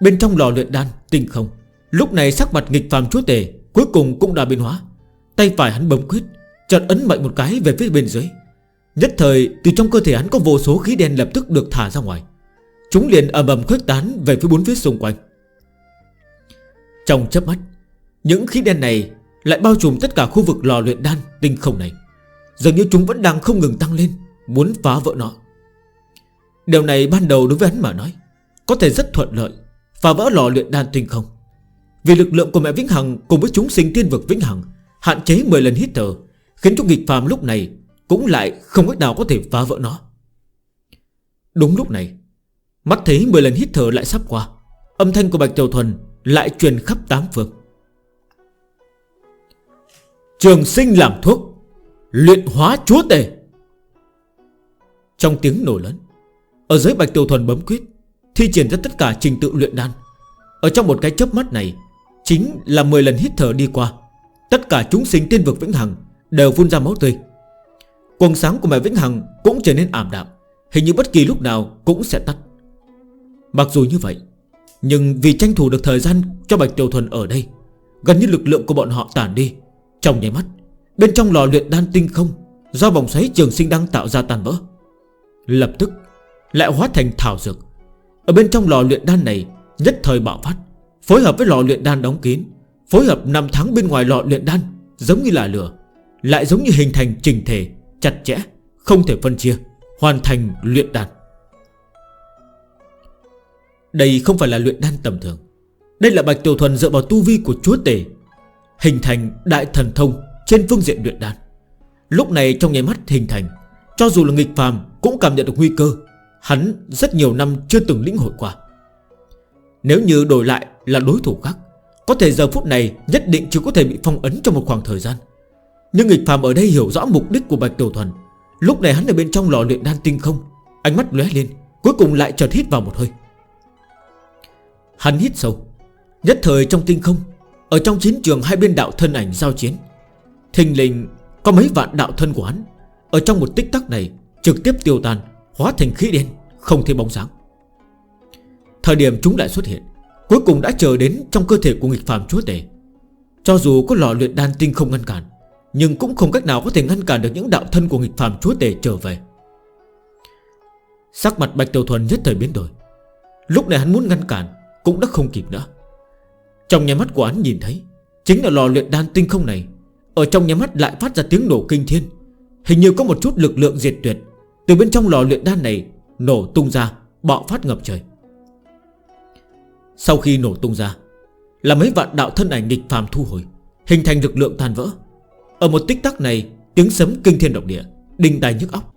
Bên trong lò luyện đan tinh không, Lúc này sắc mặt nghịch phàm chúa tề Cuối cùng cũng đã biến hóa. Tay phải hắn bấm quyết, Chợt ấn mạnh một cái về phía bên dưới. Nhất thời, từ trong cơ thể hắn có vô số khí đen lập tức được thả ra ngoài. Chúng liền ầm ầm khuếch tán về phía bốn phía xung quanh. Trong chấp mắt, Những khí đen này lại bao trùm tất cả khu vực lò luyện đan tinh không này. Dường như chúng vẫn đang không ngừng tăng lên, Muốn phá vỡ nó. Điều này ban đầu đối với hắn mà nói, Có thể rất thuận lợi Phá vỡ lò luyện đan tinh không. Vì lực lượng của mẹ Vĩnh Hằng cùng với chúng sinh tiên vực Vĩnh Hằng Hạn chế 10 lần hít thở, Khiến cho nghịch phàm lúc này cũng lại không cách nào có thể phá vỡ nó. Đúng lúc này, Mắt thấy 10 lần hít thở lại sắp qua, Âm thanh của Bạch Tiểu Thuần Lại truyền khắp tám phương. Trường sinh làm thuốc, Luyện hóa chúa tề. Trong tiếng nổ lớn, Ở dưới Bạch Tiểu Thuần bấm quyết, Thi triển ra tất cả trình tự luyện đan. Ở trong một cái chớp mắt này, Chính là 10 lần hít thở đi qua, Tất cả chúng sinh tiên vực vĩnh hằng Đều phun ra máu tươi. Quần sáng của mẹ Vĩnh Hằng cũng trở nên ảm đạm. Hình như bất kỳ lúc nào cũng sẽ tắt. Mặc dù như vậy, Nhưng vì tranh thủ được thời gian cho Bạch Tiểu Thuần ở đây, Gần như lực lượng của bọn họ tản đi. Trong nháy mắt, Bên trong lò luyện đan tinh không Do vòng xoáy trường sinh đang tạo ra tàn vỡ, Lập tức Lại hóa thành thảo dược. Ở bên trong lò luyện đan này, Nhất thời bạo phát, Phối hợp với lò luyện đan đóng kín, Phối hợp 5 tháng bên ngoài lò luyện đan Giống như là lửa, Lại giống như hình thành trình thể chặt chẽ, Không thể phân chia, Hoàn thành luyện đan. Đây không phải là luyện đan tầm thường. Đây là Bạch Tiểu Thuần dựa vào tu vi của chúa tể, Hình thành đại thần thông Trên phương diện luyện đan. Lúc này trong nháy mắt hình thành, Cho dù là nghịch phàm cũng cảm nhận được nguy cơ. Hắn rất nhiều năm chưa từng lĩnh hội qua. Nếu như đổi lại là đối thủ khác, Có thể giờ phút này nhất định chỉ có thể bị phong ấn trong một khoảng thời gian. Nhưng nghịch phàm ở đây hiểu rõ mục đích của Bạch Tiểu Thuần. Lúc này hắn ở bên trong lò luyện đan tinh không, Ánh mắt lóe lên, Cuối cùng lại chợt hít vào một hơi. Hắn hít sâu. Nhất thời trong tinh không, Ở trong chiến trường hai bên đạo thân ảnh giao chiến. Thình lình, có mấy vạn đạo thân của hắn, Ở trong một tích tắc này, Trực tiếp tiêu tan, Hóa thành khí đen, Không thêm bóng sáng Thời điểm chúng lại xuất hiện, Cuối cùng đã chờ đến trong cơ thể của nghịch phàm chúa tể. Cho dù có lò luyện đan tinh không ngăn cản nhưng cũng không cách nào có thể ngăn cản được những đạo thân của nghịch phàm chúa tể trở về. Sắc mặt Bạch Tiểu Thuần nhất thời biến đổi. Lúc này hắn muốn ngăn cản, Cũng đã không kịp nữa. Trong nhà mắt của hắn nhìn thấy, Chính là lò luyện đan tinh không này. Ở trong nhà mắt lại phát ra tiếng nổ kinh thiên. Hình như có một chút lực lượng diệt tuyệt. Từ bên trong lò luyện đan này, Nổ tung ra, bạo phát ngập trời. Sau khi nổ tung ra, Là mấy vạn đạo thân ảnh nghịch phàm thu hồi, Hình thành lực lượng tan vỡ. Ở một tích tắc này, Tiếng sấm kinh thiên động địa, Đinh tai nhức óc.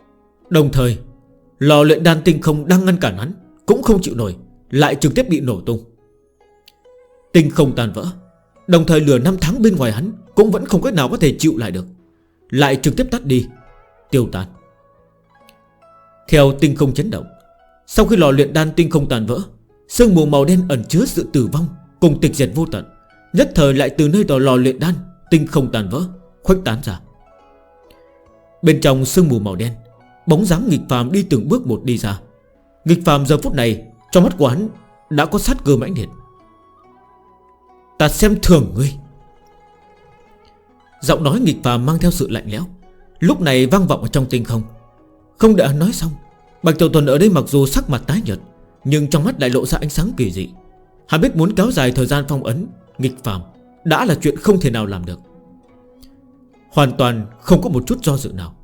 Đồng thời, Lò luyện đan tinh không đang ngăn cản hắn, Cũng không chịu nổi, Lại trực tiếp bị nổ tung. Tinh không tan vỡ, Đồng thời lửa 5 tháng bên ngoài hắn Cũng vẫn không cách nào có thể chịu lại được, Lại trực tiếp tắt đi, Tiêu tan. Theo tinh không chấn động, Sau khi lò luyện đan tinh không tàn vỡ, Sương mù màu đen ẩn chứa sự tử vong Cùng tịch diệt vô tận, Nhất thời lại từ nơi đò lò luyện đan Tinh không tàn vỡ khuếch tán ra. Bên trong sương mù màu đen, Bóng dáng nghịch phàm đi từng bước một đi ra. Nghịch phàm giờ phút này, Trong mắt của hắn đã có sát cơ mãnh liệt. Ta xem thường ngươi. Giọng nói nghịch phàm mang theo sự lạnh lẽo, Lúc này vang vọng ở trong tinh không. Không đợi nói xong, Bạch Tiểu Tuần ở đây mặc dù sắc mặt tái nhật Nhưng trong mắt lại lộ ra ánh sáng kỳ dị. Hắn biết muốn kéo dài thời gian phong ấn, Nghịch phàm đã là chuyện không thể nào làm được. Hoàn toàn không có một chút do dự nào.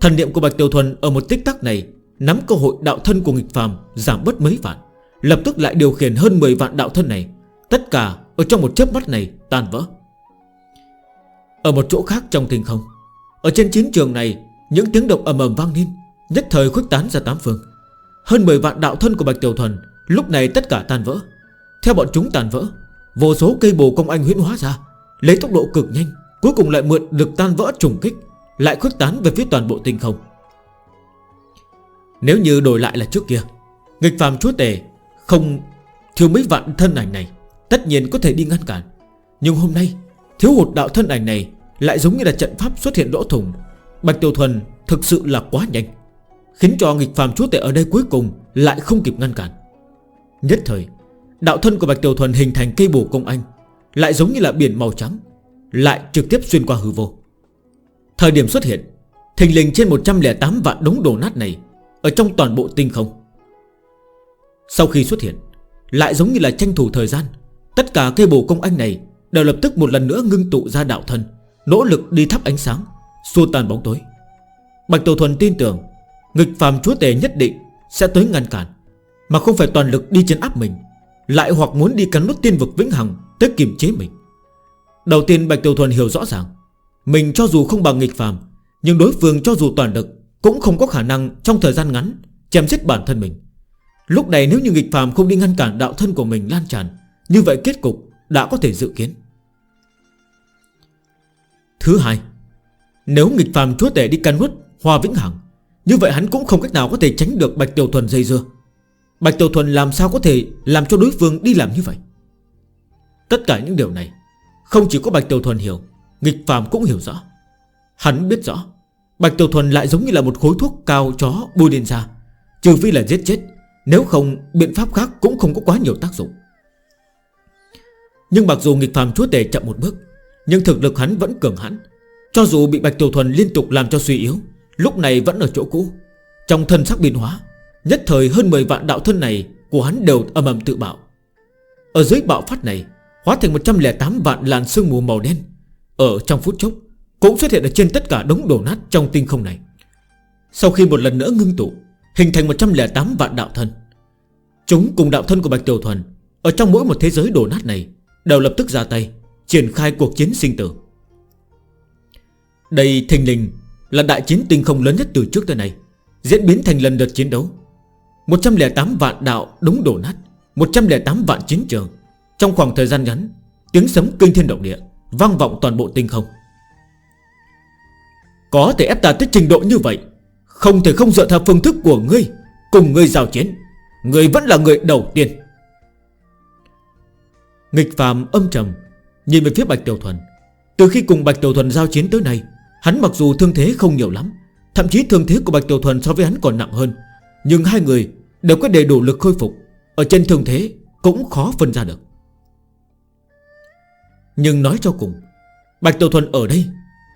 Thần niệm của Bạch Tiểu Thuần ở một tích tắc này Nắm cơ hội đạo thân của nghịch phàm Giảm bớt mấy vạn, Lập tức lại điều khiển hơn 10 vạn đạo thân này. Tất cả ở trong một chớp mắt này tan vỡ. Ở một chỗ khác trong tình không, Ở trên chiến trường này, Những tiếng động ầm ầm vang lên, Nhất thời khuếch tán ra tám phương. Hơn 10 vạn đạo thân của Bạch Tiểu Thuần Lúc này tất cả tan vỡ. Theo bọn chúng tan vỡ, Vô số cây bồ công anh huyễn hóa ra, Lấy tốc độ cực nhanh Cuối cùng lại mượn lực tan vỡ trùng kích Lại khuất tán về phía toàn bộ tinh không. Nếu như đổi lại là trước kia Nghịch phàm chúa tể Không thiếu mấy vạn thân ảnh này Tất nhiên có thể đi ngăn cản. Nhưng hôm nay thiếu hụt đạo thân ảnh này Lại giống như là trận pháp xuất hiện lỗ thùng, Bạch Tiểu Thuần thực sự là quá nhanh Khiến cho nghịch phàm chúa tể ở đây cuối cùng Lại không kịp ngăn cản. Nhất thời Đạo thân của Bạch Tiểu Thuần hình thành cây bổ công anh Lại giống như là biển màu trắng lại trực tiếp xuyên qua hư vô. Thời điểm xuất hiện, Thình lình trên 108 vạn đống đổ nát này Ở trong toàn bộ tinh không. Sau khi xuất hiện, Lại giống như là tranh thủ thời gian, Tất cả cây bồ công anh này Đều lập tức một lần nữa ngưng tụ ra đạo thân Nỗ lực đi thắp ánh sáng, Xua tàn bóng tối. Bạch Tổ Thuần tin tưởng, Nghịch phàm chúa tể nhất định sẽ tới ngăn cản, Mà không phải toàn lực đi trên áp mình, Lại hoặc muốn đi cắn nút tiên vực vĩnh hằng Tới kiềm chế mình. Đầu tiên Bạch Tiểu Thuần hiểu rõ ràng, Mình cho dù không bằng nghịch phàm, Nhưng đối phương cho dù toàn lực Cũng không có khả năng trong thời gian ngắn Chém giết bản thân mình. Lúc này nếu như nghịch phàm không đi ngăn cản đạo thân của mình lan tràn, Như vậy kết cục đã có thể dự kiến. Thứ hai, Nếu nghịch phàm chúa tể đi căn nuốt Hoa Vĩnh Hằng, Như vậy hắn cũng không cách nào có thể tránh được Bạch Tiểu Thuần dây dưa. Bạch Tiểu Thuần làm sao có thể Làm cho đối phương đi làm như vậy? Tất cả những điều này không chỉ có Bạch Tiểu Thuần hiểu, Nghịch phàm cũng hiểu rõ. Hắn biết rõ, Bạch Tiểu Thuần lại giống như là một khối thuốc cao chó bôi lên ra Trừ phi là giết chết, Nếu không, biện pháp khác cũng không có quá nhiều tác dụng. Nhưng mặc dù nghịch phàm chúa tể chậm một bước, Nhưng thực lực hắn vẫn cường hãn. Cho dù bị Bạch Tiểu Thuần liên tục làm cho suy yếu, Lúc này vẫn ở chỗ cũ. Trong thân sắc biến hóa, Nhất thời hơn 10 vạn đạo thân này Của hắn đều âm ầm tự bạo. Ở dưới bạo phát này Hóa thành 108 vạn làn sương mù màu đen. Ở trong phút chốc, Cũng xuất hiện ở trên tất cả đống đổ nát trong tinh không này. Sau khi một lần nữa ngưng tụ, Hình thành 108 vạn đạo thân Chúng cùng đạo thân của Bạch Tiểu Thuần, Ở trong mỗi một thế giới đổ nát này, Đều lập tức ra tay, Triển khai cuộc chiến sinh tử. Đây, thình lình, Là đại chiến tinh không lớn nhất từ trước tới nay, Diễn biến thành lần đợt chiến đấu. 108 vạn đạo đống đổ nát 108 vạn chiến trường. Trong khoảng thời gian ngắn, Tiếng sấm kinh thiên động địa Vang vọng toàn bộ tinh không. Có thể ép ta tới trình độ như vậy, Không thể không dựa theo phương thức của ngươi Cùng ngươi giao chiến. Ngươi vẫn là người đầu tiên. Nghịch phàm âm trầm, Nhìn về phía Bạch Tiểu Thuần. Từ khi cùng Bạch Tiểu Thuần giao chiến tới nay, Hắn mặc dù thương thế không nhiều lắm, Thậm chí thương thế của Bạch Tiểu Thuần so với hắn còn nặng hơn, Nhưng hai người đều có đầy đủ lực khôi phục, Ở trên thương thế cũng khó phân ra được. Nhưng nói cho cùng, Bạch Tiểu Thuần ở đây,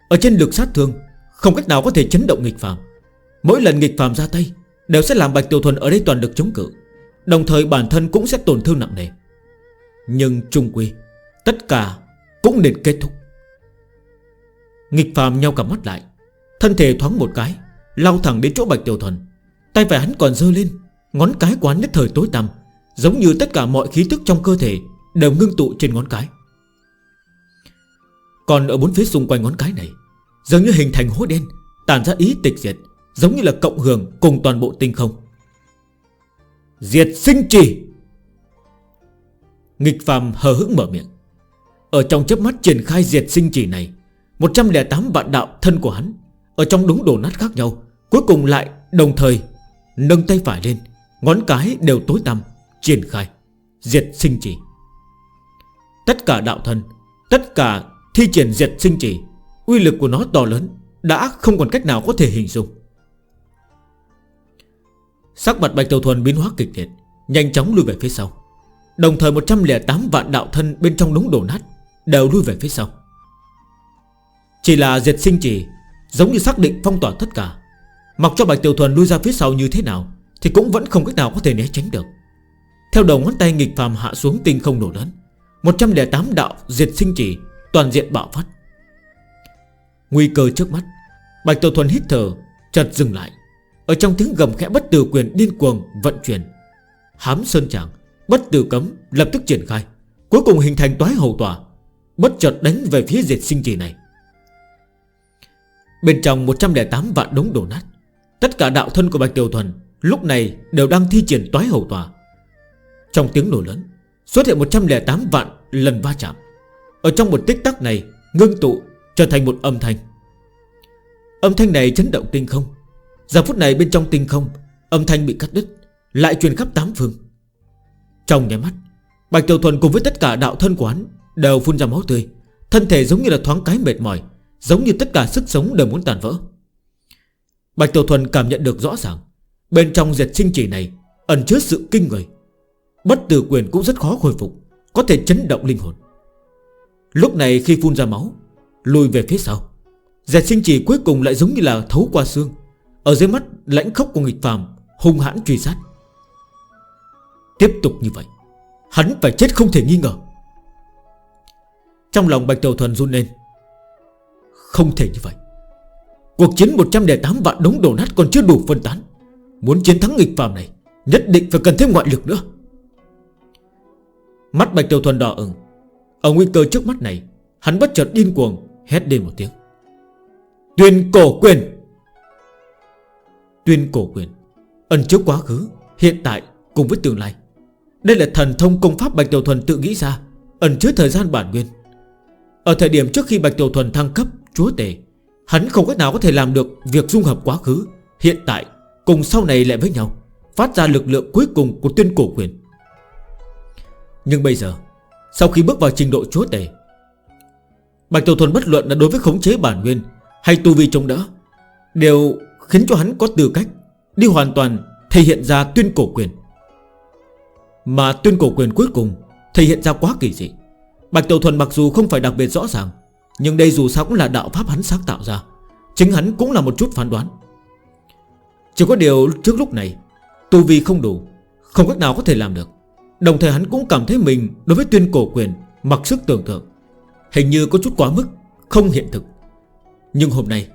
Ở trên lực sát thương, Không cách nào có thể chấn động nghịch phạm Mỗi lần nghịch phạm ra tay, Đều sẽ làm Bạch Tiểu Thuần ở đây toàn lực chống cự, Đồng thời bản thân cũng sẽ tổn thương nặng nề. Nhưng trung quy, Tất cả cũng nên kết thúc. Nghịch phàm nhau cầm mắt lại, Thân thể thoáng một cái, Lao thẳng đến chỗ Bạch Tiểu Thuần. Tay phải hắn còn dơ lên, Ngón cái quán nhất thời tối tăm, Giống như tất cả mọi khí tức trong cơ thể Đều ngưng tụ trên ngón cái. Còn ở bốn phía xung quanh ngón cái này, Dường như hình thành hố đen, tản ra ý tịch diệt, Giống như là cộng hưởng cùng toàn bộ tinh không. Diệt sinh trì. Nghịch phàm hờ hững mở miệng. Ở trong chớp mắt triển khai diệt sinh trì này 108 vạn đạo thân của hắn, Ở trong đúng đổ nát khác nhau, Cuối cùng lại đồng thời Nâng tay phải lên, Ngón cái đều tối tăm, Triển khai, Diệt sinh trì. Tất cả đạo thân, Tất cả Thi triển diệt sinh trì, Uy lực của nó to lớn, Đã không còn cách nào có thể hình dung. Sắc mặt Bạch Tiểu Thuần biến hóa kịch liệt, Nhanh chóng lui về phía sau. Đồng thời 108 vạn đạo thân bên trong đống đổ nát Đều lui về phía sau. Chỉ là diệt sinh trì, Giống như xác định phong tỏa tất cả. Mặc cho Bạch Tiểu Thuần lui ra phía sau như thế nào, Thì cũng vẫn không cách nào có thể né tránh được. Theo đầu ngón tay nghịch phàm hạ xuống, tinh không nổ lớn. 108 đạo diệt sinh trì Toàn diện bạo phát. Nguy cơ trước mắt, Bạch Tiểu Thuần hít thở Chật dừng lại. Ở trong tiếng gầm khẽ bất tử quyền điên cuồng vận chuyển, Hám sơn tràng Bất tử cấm lập tức triển khai, Cuối cùng hình thành toái hầu tòa, Bất chợt đánh về phía diệt sinh trì này. Bên trong 108 vạn đống đổ nát, Tất cả đạo thân của Bạch Tiểu Thuần Lúc này đều đang thi triển toái hầu tòa. Trong tiếng nổ lớn, Xuất hiện 108 vạn lần va chạm. Ở trong một tích tắc này, Ngưng tụ, trở thành một âm thanh. Âm thanh này chấn động tinh không. Giờ phút này bên trong tinh không, Âm thanh bị cắt đứt, Lại truyền khắp tám phương. Trong nháy mắt, Bạch Tiểu Thuần cùng với tất cả đạo thân quán Đều phun ra máu tươi. Thân thể giống như là thoáng cái mệt mỏi, Giống như tất cả sức sống đều muốn tàn vỡ. Bạch Tiểu Thuần cảm nhận được rõ ràng, Bên trong diệt sinh chỉ này Ẩn chứa sự kinh người. Bất tử quyền cũng rất khó khôi phục, Có thể chấn động linh hồn. Lúc này khi phun ra máu, Lùi về phía sau. Dẹt sinh chỉ cuối cùng lại giống như là thấu qua xương. Ở dưới mắt, lãnh khốc của nghịch phàm Hung hãn truy sát. Tiếp tục như vậy, Hắn phải chết không thể nghi ngờ. Trong lòng Bạch Tiểu Thuần run lên. Không thể như vậy. Cuộc chiến 108 vạn đống đổ nát còn chưa đủ phân tán. Muốn chiến thắng nghịch phàm này, Nhất định phải cần thêm ngoại lực nữa. Mắt Bạch Tiểu Thuần đỏ ửng. Ở nguy cơ trước mắt này, Hắn bất chợt điên cuồng, hét lên một tiếng. Tuyên cổ quyền! Tuyên cổ quyền. Ẩn trước quá khứ, Hiện tại, cùng với tương lai. Đây là thần thông công pháp Bạch Tiểu Thuần tự nghĩ ra, Ẩn chứa thời gian bản nguyên. Ở thời điểm trước khi Bạch Tiểu Thuần thăng cấp, Chúa tể, Hắn không cách nào có thể làm được việc dung hợp quá khứ, Hiện tại, cùng sau này lại với nhau, Phát ra lực lượng cuối cùng của tuyên cổ quyền. Nhưng bây giờ sau khi bước vào trình độ chúa tể, Bạch Tiểu Thuần bất luận là đối với khống chế bản nguyên Hay tu vi chống đỡ Đều khiến cho hắn có tư cách Đi hoàn toàn thể hiện ra tuyên cổ quyền. Mà tuyên cổ quyền cuối cùng Thể hiện ra quá kỳ dị. Bạch Tiểu Thuần mặc dù không phải đặc biệt rõ ràng, Nhưng đây dù sao cũng là đạo pháp hắn sáng tạo ra, Chính hắn cũng là một chút phán đoán. Chỉ có điều trước lúc này, Tu vi không đủ, Không cách nào có thể làm được. Đồng thời hắn cũng cảm thấy mình đối với tuyên cổ quyền Mặc sức tưởng tượng. Hình như có chút quá mức, Không hiện thực. Nhưng hôm nay,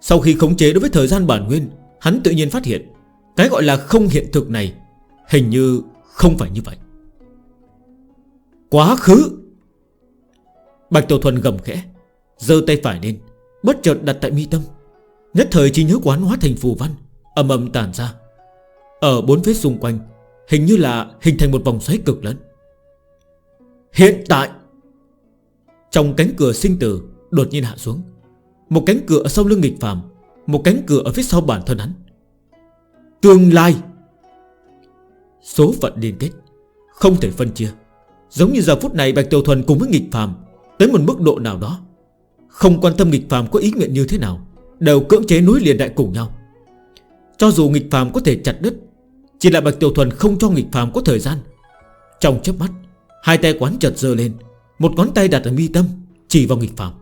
Sau khi khống chế đối với thời gian bản nguyên, Hắn tự nhiên phát hiện, Cái gọi là không hiện thực này Hình như không phải như vậy. Quá khứ! Bạch Tổ Thuần gầm khẽ Dơ tay phải lên, Bất chợt đặt tại mi tâm. Nhất thời chi nhớ quán hóa thành phù văn, Âm âm tàn ra. Ở bốn phía xung quanh Hình như là hình thành một vòng xoáy cực lớn. Hiện tại, Trong cánh cửa sinh tử Đột nhiên hạ xuống. Một cánh cửa ở sau lưng nghịch phàm, Một cánh cửa ở phía sau bản thân hắn. Tương lai, Số phận liên kết, Không thể phân chia. Giống như giờ phút này Bạch Tiểu Thuần cùng với nghịch phàm Tới một mức độ nào đó, Không quan tâm nghịch phàm có ý nguyện như thế nào, Đều cưỡng chế núi liền đại cùng nhau. Cho dù nghịch phàm có thể chặt đứt chỉ là Bạch Tiểu Thuần không cho nghịch phàm có thời gian. Trong chớp mắt, Hai tay quán chợt dơ lên. Một ngón tay đặt ở mi tâm, Chỉ vào nghịch phàm.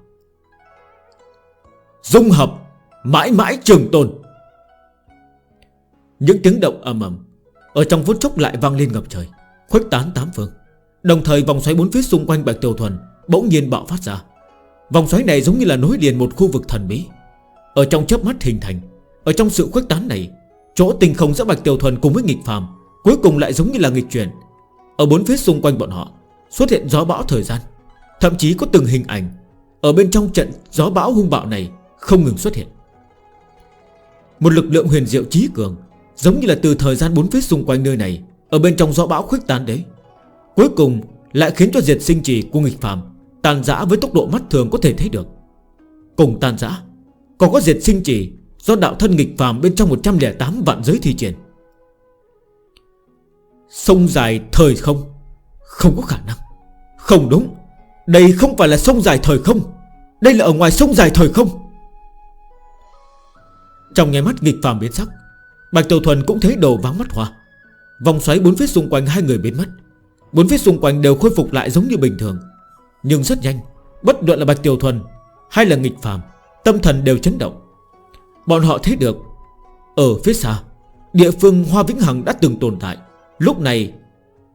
Dung hợp, Mãi mãi trường tồn. Những tiếng động ầm ầm Ở trong vút chốc lại vang lên ngập trời, Khuếch tán tám phương. Đồng thời vòng xoáy bốn phía xung quanh Bạch Tiểu Thuần Bỗng nhiên bạo phát ra. Vòng xoáy này giống như là nối liền một khu vực thần bí. Ở trong chớp mắt hình thành, Ở trong sự khuếch tán này Chỗ tinh không giữa Bạch Tiểu Thuần cùng với nghịch phàm, Cuối cùng lại giống như là nghịch chuyển. Ở bốn phía xung quanh bọn họ, Xuất hiện gió bão thời gian. Thậm chí có từng hình ảnh, Ở bên trong trận gió bão hung bạo này Không ngừng xuất hiện. Một lực lượng huyền diệu trí cường, Giống như là từ thời gian bốn phía xung quanh nơi này, Ở bên trong gió bão khuếch tán đấy. Cuối cùng lại khiến cho diệt sinh trì của nghịch phàm Tàn giã với tốc độ mắt thường có thể thấy được. Cùng tàn giã, Còn có diệt sinh trì Do đạo thân nghịch phàm bên trong 108 vạn giới thi triển. Sông dài thời không? Không có khả năng. Không đúng. Đây không phải là sông dài thời không. Đây là ở ngoài sông dài thời không. Trong nháy mắt nghịch phàm biến sắc, Bạch Tiểu Thuần cũng thấy đồ váng mắt hoa. Vòng xoáy bốn phía xung quanh hai người biến mất. Bốn phía xung quanh đều khôi phục lại giống như bình thường. Nhưng rất nhanh, Bất luận là Bạch Tiểu Thuần Hay là nghịch phàm, Tâm thần đều chấn động. Bọn họ thấy được. Ở phía xa, Địa phương Hoa Vĩnh Hằng đã từng tồn tại. Lúc này,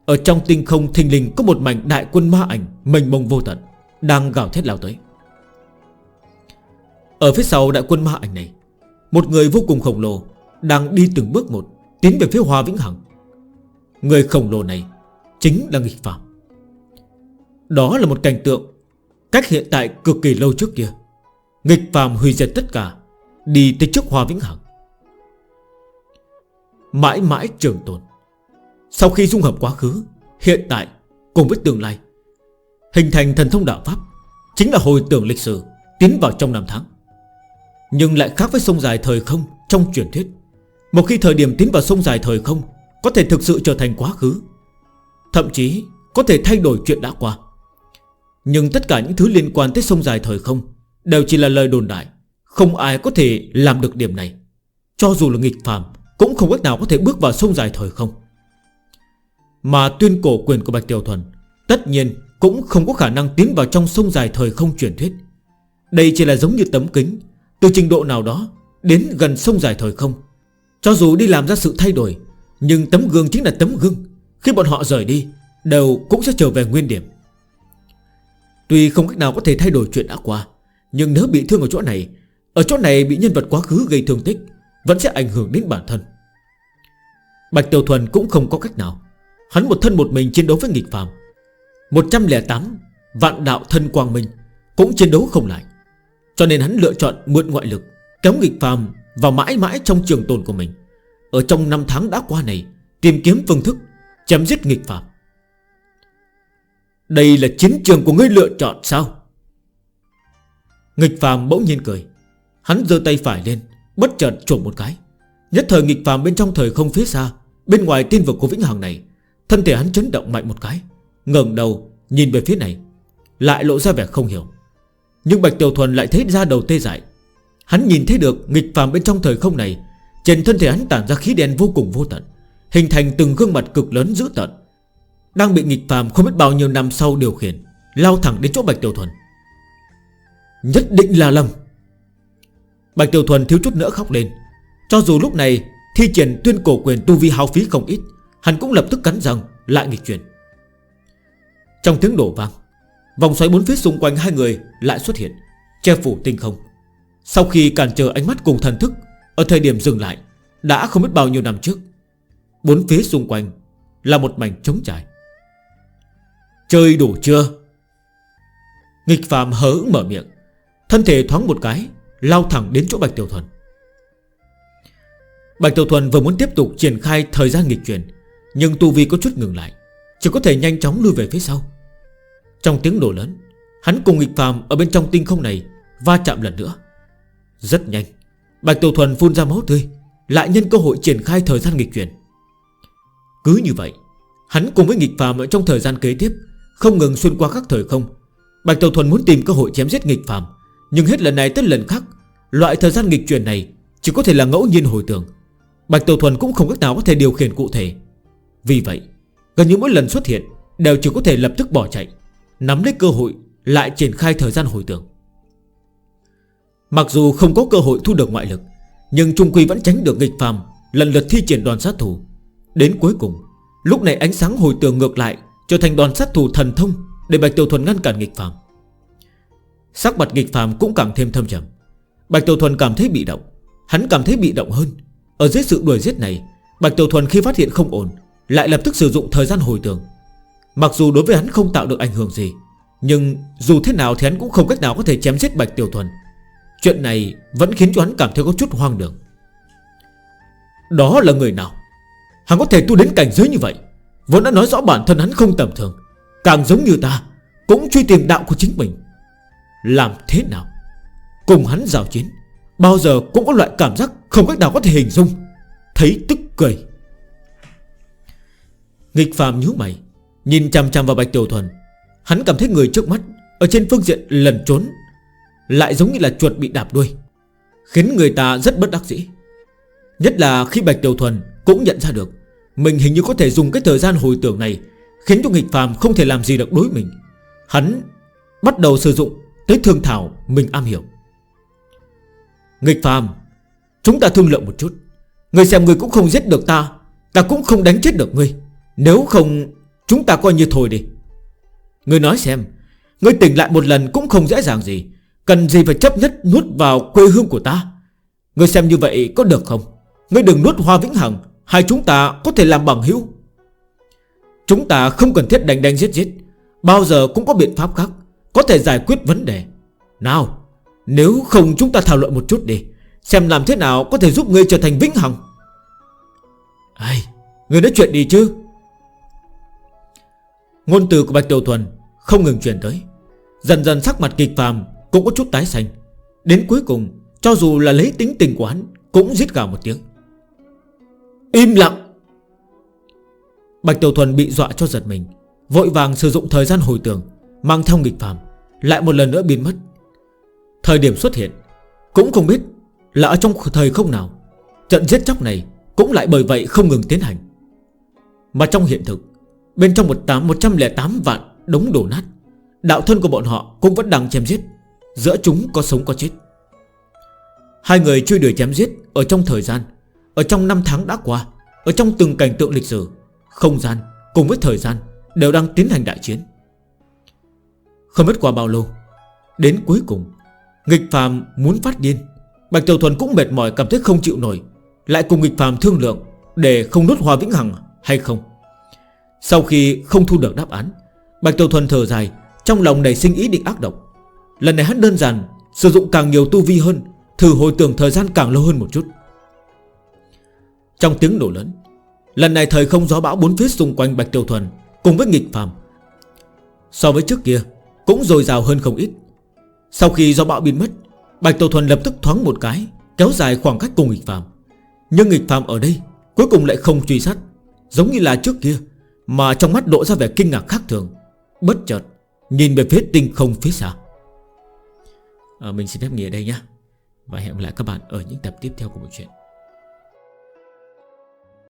Ở trong tinh không thình Linh có một mảnh đại quân ma ảnh Mênh mông vô tận, Đang gào thét lao tới. Ở phía sau đại quân ma ảnh này, Một người vô cùng khổng lồ Đang đi từng bước một Tiến về phía Hoa Vĩnh Hằng. Người khổng lồ này Chính là nghịch phạm Đó là một cảnh tượng Cách hiện tại cực kỳ lâu trước kia. Nghịch Phạm hủy diệt tất cả Đi tới trước Hoa Vĩnh Hằng. Mãi mãi trường tồn. Sau khi dung hợp quá khứ, Hiện tại cùng với tương lai, Hình thành thần thông đạo Pháp, Chính là hồi tưởng lịch sử Tiến vào trong năm tháng. Nhưng lại khác với sông dài thời không Trong truyền thuyết. Một khi thời điểm tiến vào sông dài thời không Có thể thực sự trở thành quá khứ, Thậm chí có thể thay đổi chuyện đã qua. Nhưng tất cả những thứ liên quan tới sông dài thời không Đều chỉ là lời đồn đại. Không ai có thể làm được điểm này. Cho dù là nghịch phạm Cũng không cách nào có thể bước vào sông dài thời không. Mà tuyên cổ quyền của Bạch Tiểu Thuần, Tất nhiên cũng không có khả năng tiến vào trong sông dài thời không truyền thuyết. Đây chỉ là giống như tấm kính, Từ trình độ nào đó, Đến gần sông dài thời không. Cho dù đi làm ra sự thay đổi, Nhưng tấm gương chính là tấm gương. Khi bọn họ rời đi Đều cũng sẽ trở về nguyên điểm. Tuy không cách nào có thể thay đổi chuyện đã qua, Nhưng nếu bị thương ở chỗ này ở chỗ này bị nhân vật quá khứ gây thương tích, Vẫn sẽ ảnh hưởng đến bản thân. Bạch Tiểu Thuần cũng không có cách nào. Hắn một thân một mình chiến đấu với nghịch phàm. 108 Vạn đạo thân quang minh Cũng chiến đấu không lại. Cho nên hắn lựa chọn mượn ngoại lực, Kéo nghịch phàm vào mãi mãi trong trường tồn của mình. Ở trong năm tháng đã qua này, Tìm kiếm phương thức Chém giết nghịch phàm. Đây là chiến trường của người lựa chọn sao? Nghịch phàm bỗng nhiên cười. Hắn giơ tay phải lên, Bất chợt trộm một cái. Nhất thời nghịch phàm bên trong thời không phía xa, Bên ngoài tin vực của Vĩnh Hằng này, Thân thể hắn chấn động mạnh một cái, ngẩng đầu nhìn về phía này, Lại lộ ra vẻ không hiểu. Nhưng Bạch Tiểu Thuần lại thấy ra đầu tê dại. Hắn nhìn thấy được nghịch phàm bên trong thời không này, Trên thân thể hắn tản ra khí đen vô cùng vô tận, Hình thành từng gương mặt cực lớn dữ tận Đang bị nghịch phàm không biết bao nhiêu năm sau điều khiển, Lao thẳng đến chỗ Bạch Tiểu Thuần. Nhất định là lầm. Bạch Tiểu Thuần thiếu chút nữa khóc lên. Cho dù lúc này thi triển tuyên cổ quyền tu vi hao phí không ít, Hắn cũng lập tức cắn răng, lại nghịch chuyển. Trong tiếng đổ vang, Vòng xoáy bốn phía xung quanh hai người lại xuất hiện, Che phủ tinh không. Sau khi cản trở ánh mắt cùng thần thức, Ở thời điểm dừng lại, Đã không biết bao nhiêu năm trước, Bốn phía xung quanh là một mảnh trống trải. Chơi đủ chưa? Nghịch phàm hớ mở miệng, Thân thể thoáng một cái Lao thẳng đến chỗ Bạch Tiểu Thuần. Bạch Tiểu Thuần vừa muốn tiếp tục triển khai thời gian nghịch chuyển, Nhưng tu vi có chút ngừng lại, Chỉ có thể nhanh chóng lui về phía sau. Trong tiếng nổ lớn, Hắn cùng nghịch phàm ở bên trong tinh không này Va chạm lần nữa. Rất nhanh, Bạch Tiểu Thuần phun ra máu tươi, Lại nhân cơ hội triển khai thời gian nghịch chuyển. Cứ như vậy, Hắn cùng với nghịch phàm ở trong thời gian kế tiếp Không ngừng xuyên qua các thời không. Bạch Tiểu Thuần muốn tìm cơ hội chém giết nghịch phàm nhưng hết lần này tới lần khác, Loại thời gian nghịch chuyển này Chỉ có thể là ngẫu nhiên hồi tưởng. Bạch Tiểu Thuần cũng không cách nào có thể điều khiển cụ thể. Vì vậy, Gần như mỗi lần xuất hiện Đều chỉ có thể lập tức bỏ chạy, Nắm lấy cơ hội Lại triển khai thời gian hồi tưởng. Mặc dù không có cơ hội thu được ngoại lực, Nhưng Trung Quy vẫn tránh được nghịch phàm Lần lượt thi triển đoàn sát thủ. Đến cuối cùng, Lúc này ánh sáng hồi tưởng ngược lại Trở thành đoàn sát thủ thần thông Để Bạch Tiểu Thuần ngăn cản nghịch phàm. Sắc mặt nghịch phàm cũng càng thêm thâm trầm. Bạch Tiểu Thuần cảm thấy bị động. Hắn cảm thấy bị động hơn. Ở dưới sự đuổi giết này, Bạch Tiểu Thuần khi phát hiện không ổn, Lại lập tức sử dụng thời gian hồi tưởng. Mặc dù đối với hắn không tạo được ảnh hưởng gì, Nhưng dù thế nào thì hắn cũng không cách nào có thể chém giết Bạch Tiểu Thuần. Chuyện này vẫn khiến cho hắn cảm thấy có chút hoang đường. Đó là người nào? Hắn có thể tu đến cảnh giới như vậy? Vốn đã nói rõ bản thân hắn không tầm thường, Càng giống như ta, Cũng truy tìm đạo của chính mình. Làm thế nào? Cùng hắn giao chiến, Bao giờ cũng có loại cảm giác không cách nào có thể hình dung. Thấy tức cười. Nghịch phàm nhíu mày, Nhìn chằm chằm vào Bạch Tiểu Thuần. Hắn cảm thấy người trước mắt Ở trên phương diện lần trốn Lại giống như là chuột bị đạp đuôi, Khiến người ta rất bất đắc dĩ. Nhất là khi Bạch Tiểu Thuần cũng nhận ra được Mình hình như có thể dùng cái thời gian hồi tưởng này Khiến cho nghịch phàm không thể làm gì được đối mình. Hắn bắt đầu sử dụng Tới thương thảo, mình am hiểu. Nghịch phàm, Chúng ta thương lượng một chút. Người xem người cũng không giết được ta Ta cũng không đánh chết được ngươi. Nếu không, chúng ta coi như thôi đi. Người nói xem Người tỉnh lại một lần cũng không dễ dàng gì. Cần gì phải chấp nhất nuốt vào quê hương của ta? Người xem như vậy có được không? Người đừng nuốt hoa vĩnh hằng, Hai chúng ta có thể làm bằng hữu. Chúng ta không cần thiết đánh đánh giết giết. Bao giờ cũng có biện pháp khác. Có thể giải quyết vấn đề. Nào Nếu không chúng ta thảo luận một chút đi Xem làm thế nào có thể giúp ngươi trở thành vĩnh hằng. Ai, Ngươi nói chuyện đi chứ. Ngôn từ của Bạch Tiểu Thuần Không ngừng chuyển tới. Dần dần sắc mặt kịch phàm Cũng có chút tái xanh. Đến cuối cùng Cho dù là lấy tính tình của hắn Cũng giết gào một tiếng. Im lặng! Bạch Tiểu Thuần bị dọa cho giật mình Vội vàng sử dụng thời gian hồi tưởng. Mang theo nghịch phàm Lại một lần nữa biến mất. Thời điểm xuất hiện, Cũng không biết là ở trong thời không nào, Trận giết chóc này cũng lại bởi vậy không ngừng tiến hành. Mà trong hiện thực, Bên trong một tám 108 vạn đống đổ nát, Đạo thân của bọn họ cũng vẫn đang chém giết, Giữa chúng có sống có chết. Hai người truy đuổi chém giết Ở trong thời gian, Ở trong năm tháng đã qua, Ở trong từng cảnh tượng lịch sử, Không gian cùng với thời gian Đều đang tiến hành đại chiến. Không biết qua bao lâu, Đến cuối cùng, Nghịch phàm muốn phát điên. Bạch Tiểu Thuần cũng mệt mỏi, cảm thấy không chịu nổi. Lại cùng nghịch phàm thương lượng Để không đốt hoa vĩnh hằng hay không. Sau khi không thu được đáp án, Bạch Tiểu Thuần thở dài, Trong lòng đầy sinh ý định ác độc. Lần này hắn đơn giản Sử dụng càng nhiều tu vi hơn, Thử hồi tưởng thời gian càng lâu hơn một chút. Trong tiếng nổ lớn, Lần này thời không gió bão bốn phía xung quanh Bạch Tiểu Thuần Cùng với nghịch phàm. So với trước kia cũng dồi dào hơn không ít. Sau khi do bão biến mất Bạch Tổ Thuần lập tức thoáng một cái Kéo dài khoảng cách cùng nghịch phàm. Nhưng nghịch phàm ở đây Cuối cùng lại không truy sát Giống như là trước kia Mà trong mắt lộ ra vẻ kinh ngạc khác thường Bất chợt Nhìn về phía tinh không phía xa. À, Mình xin phép nghỉ ở đây nhé Và hẹn gặp lại các bạn ở những tập tiếp theo của bộ truyện.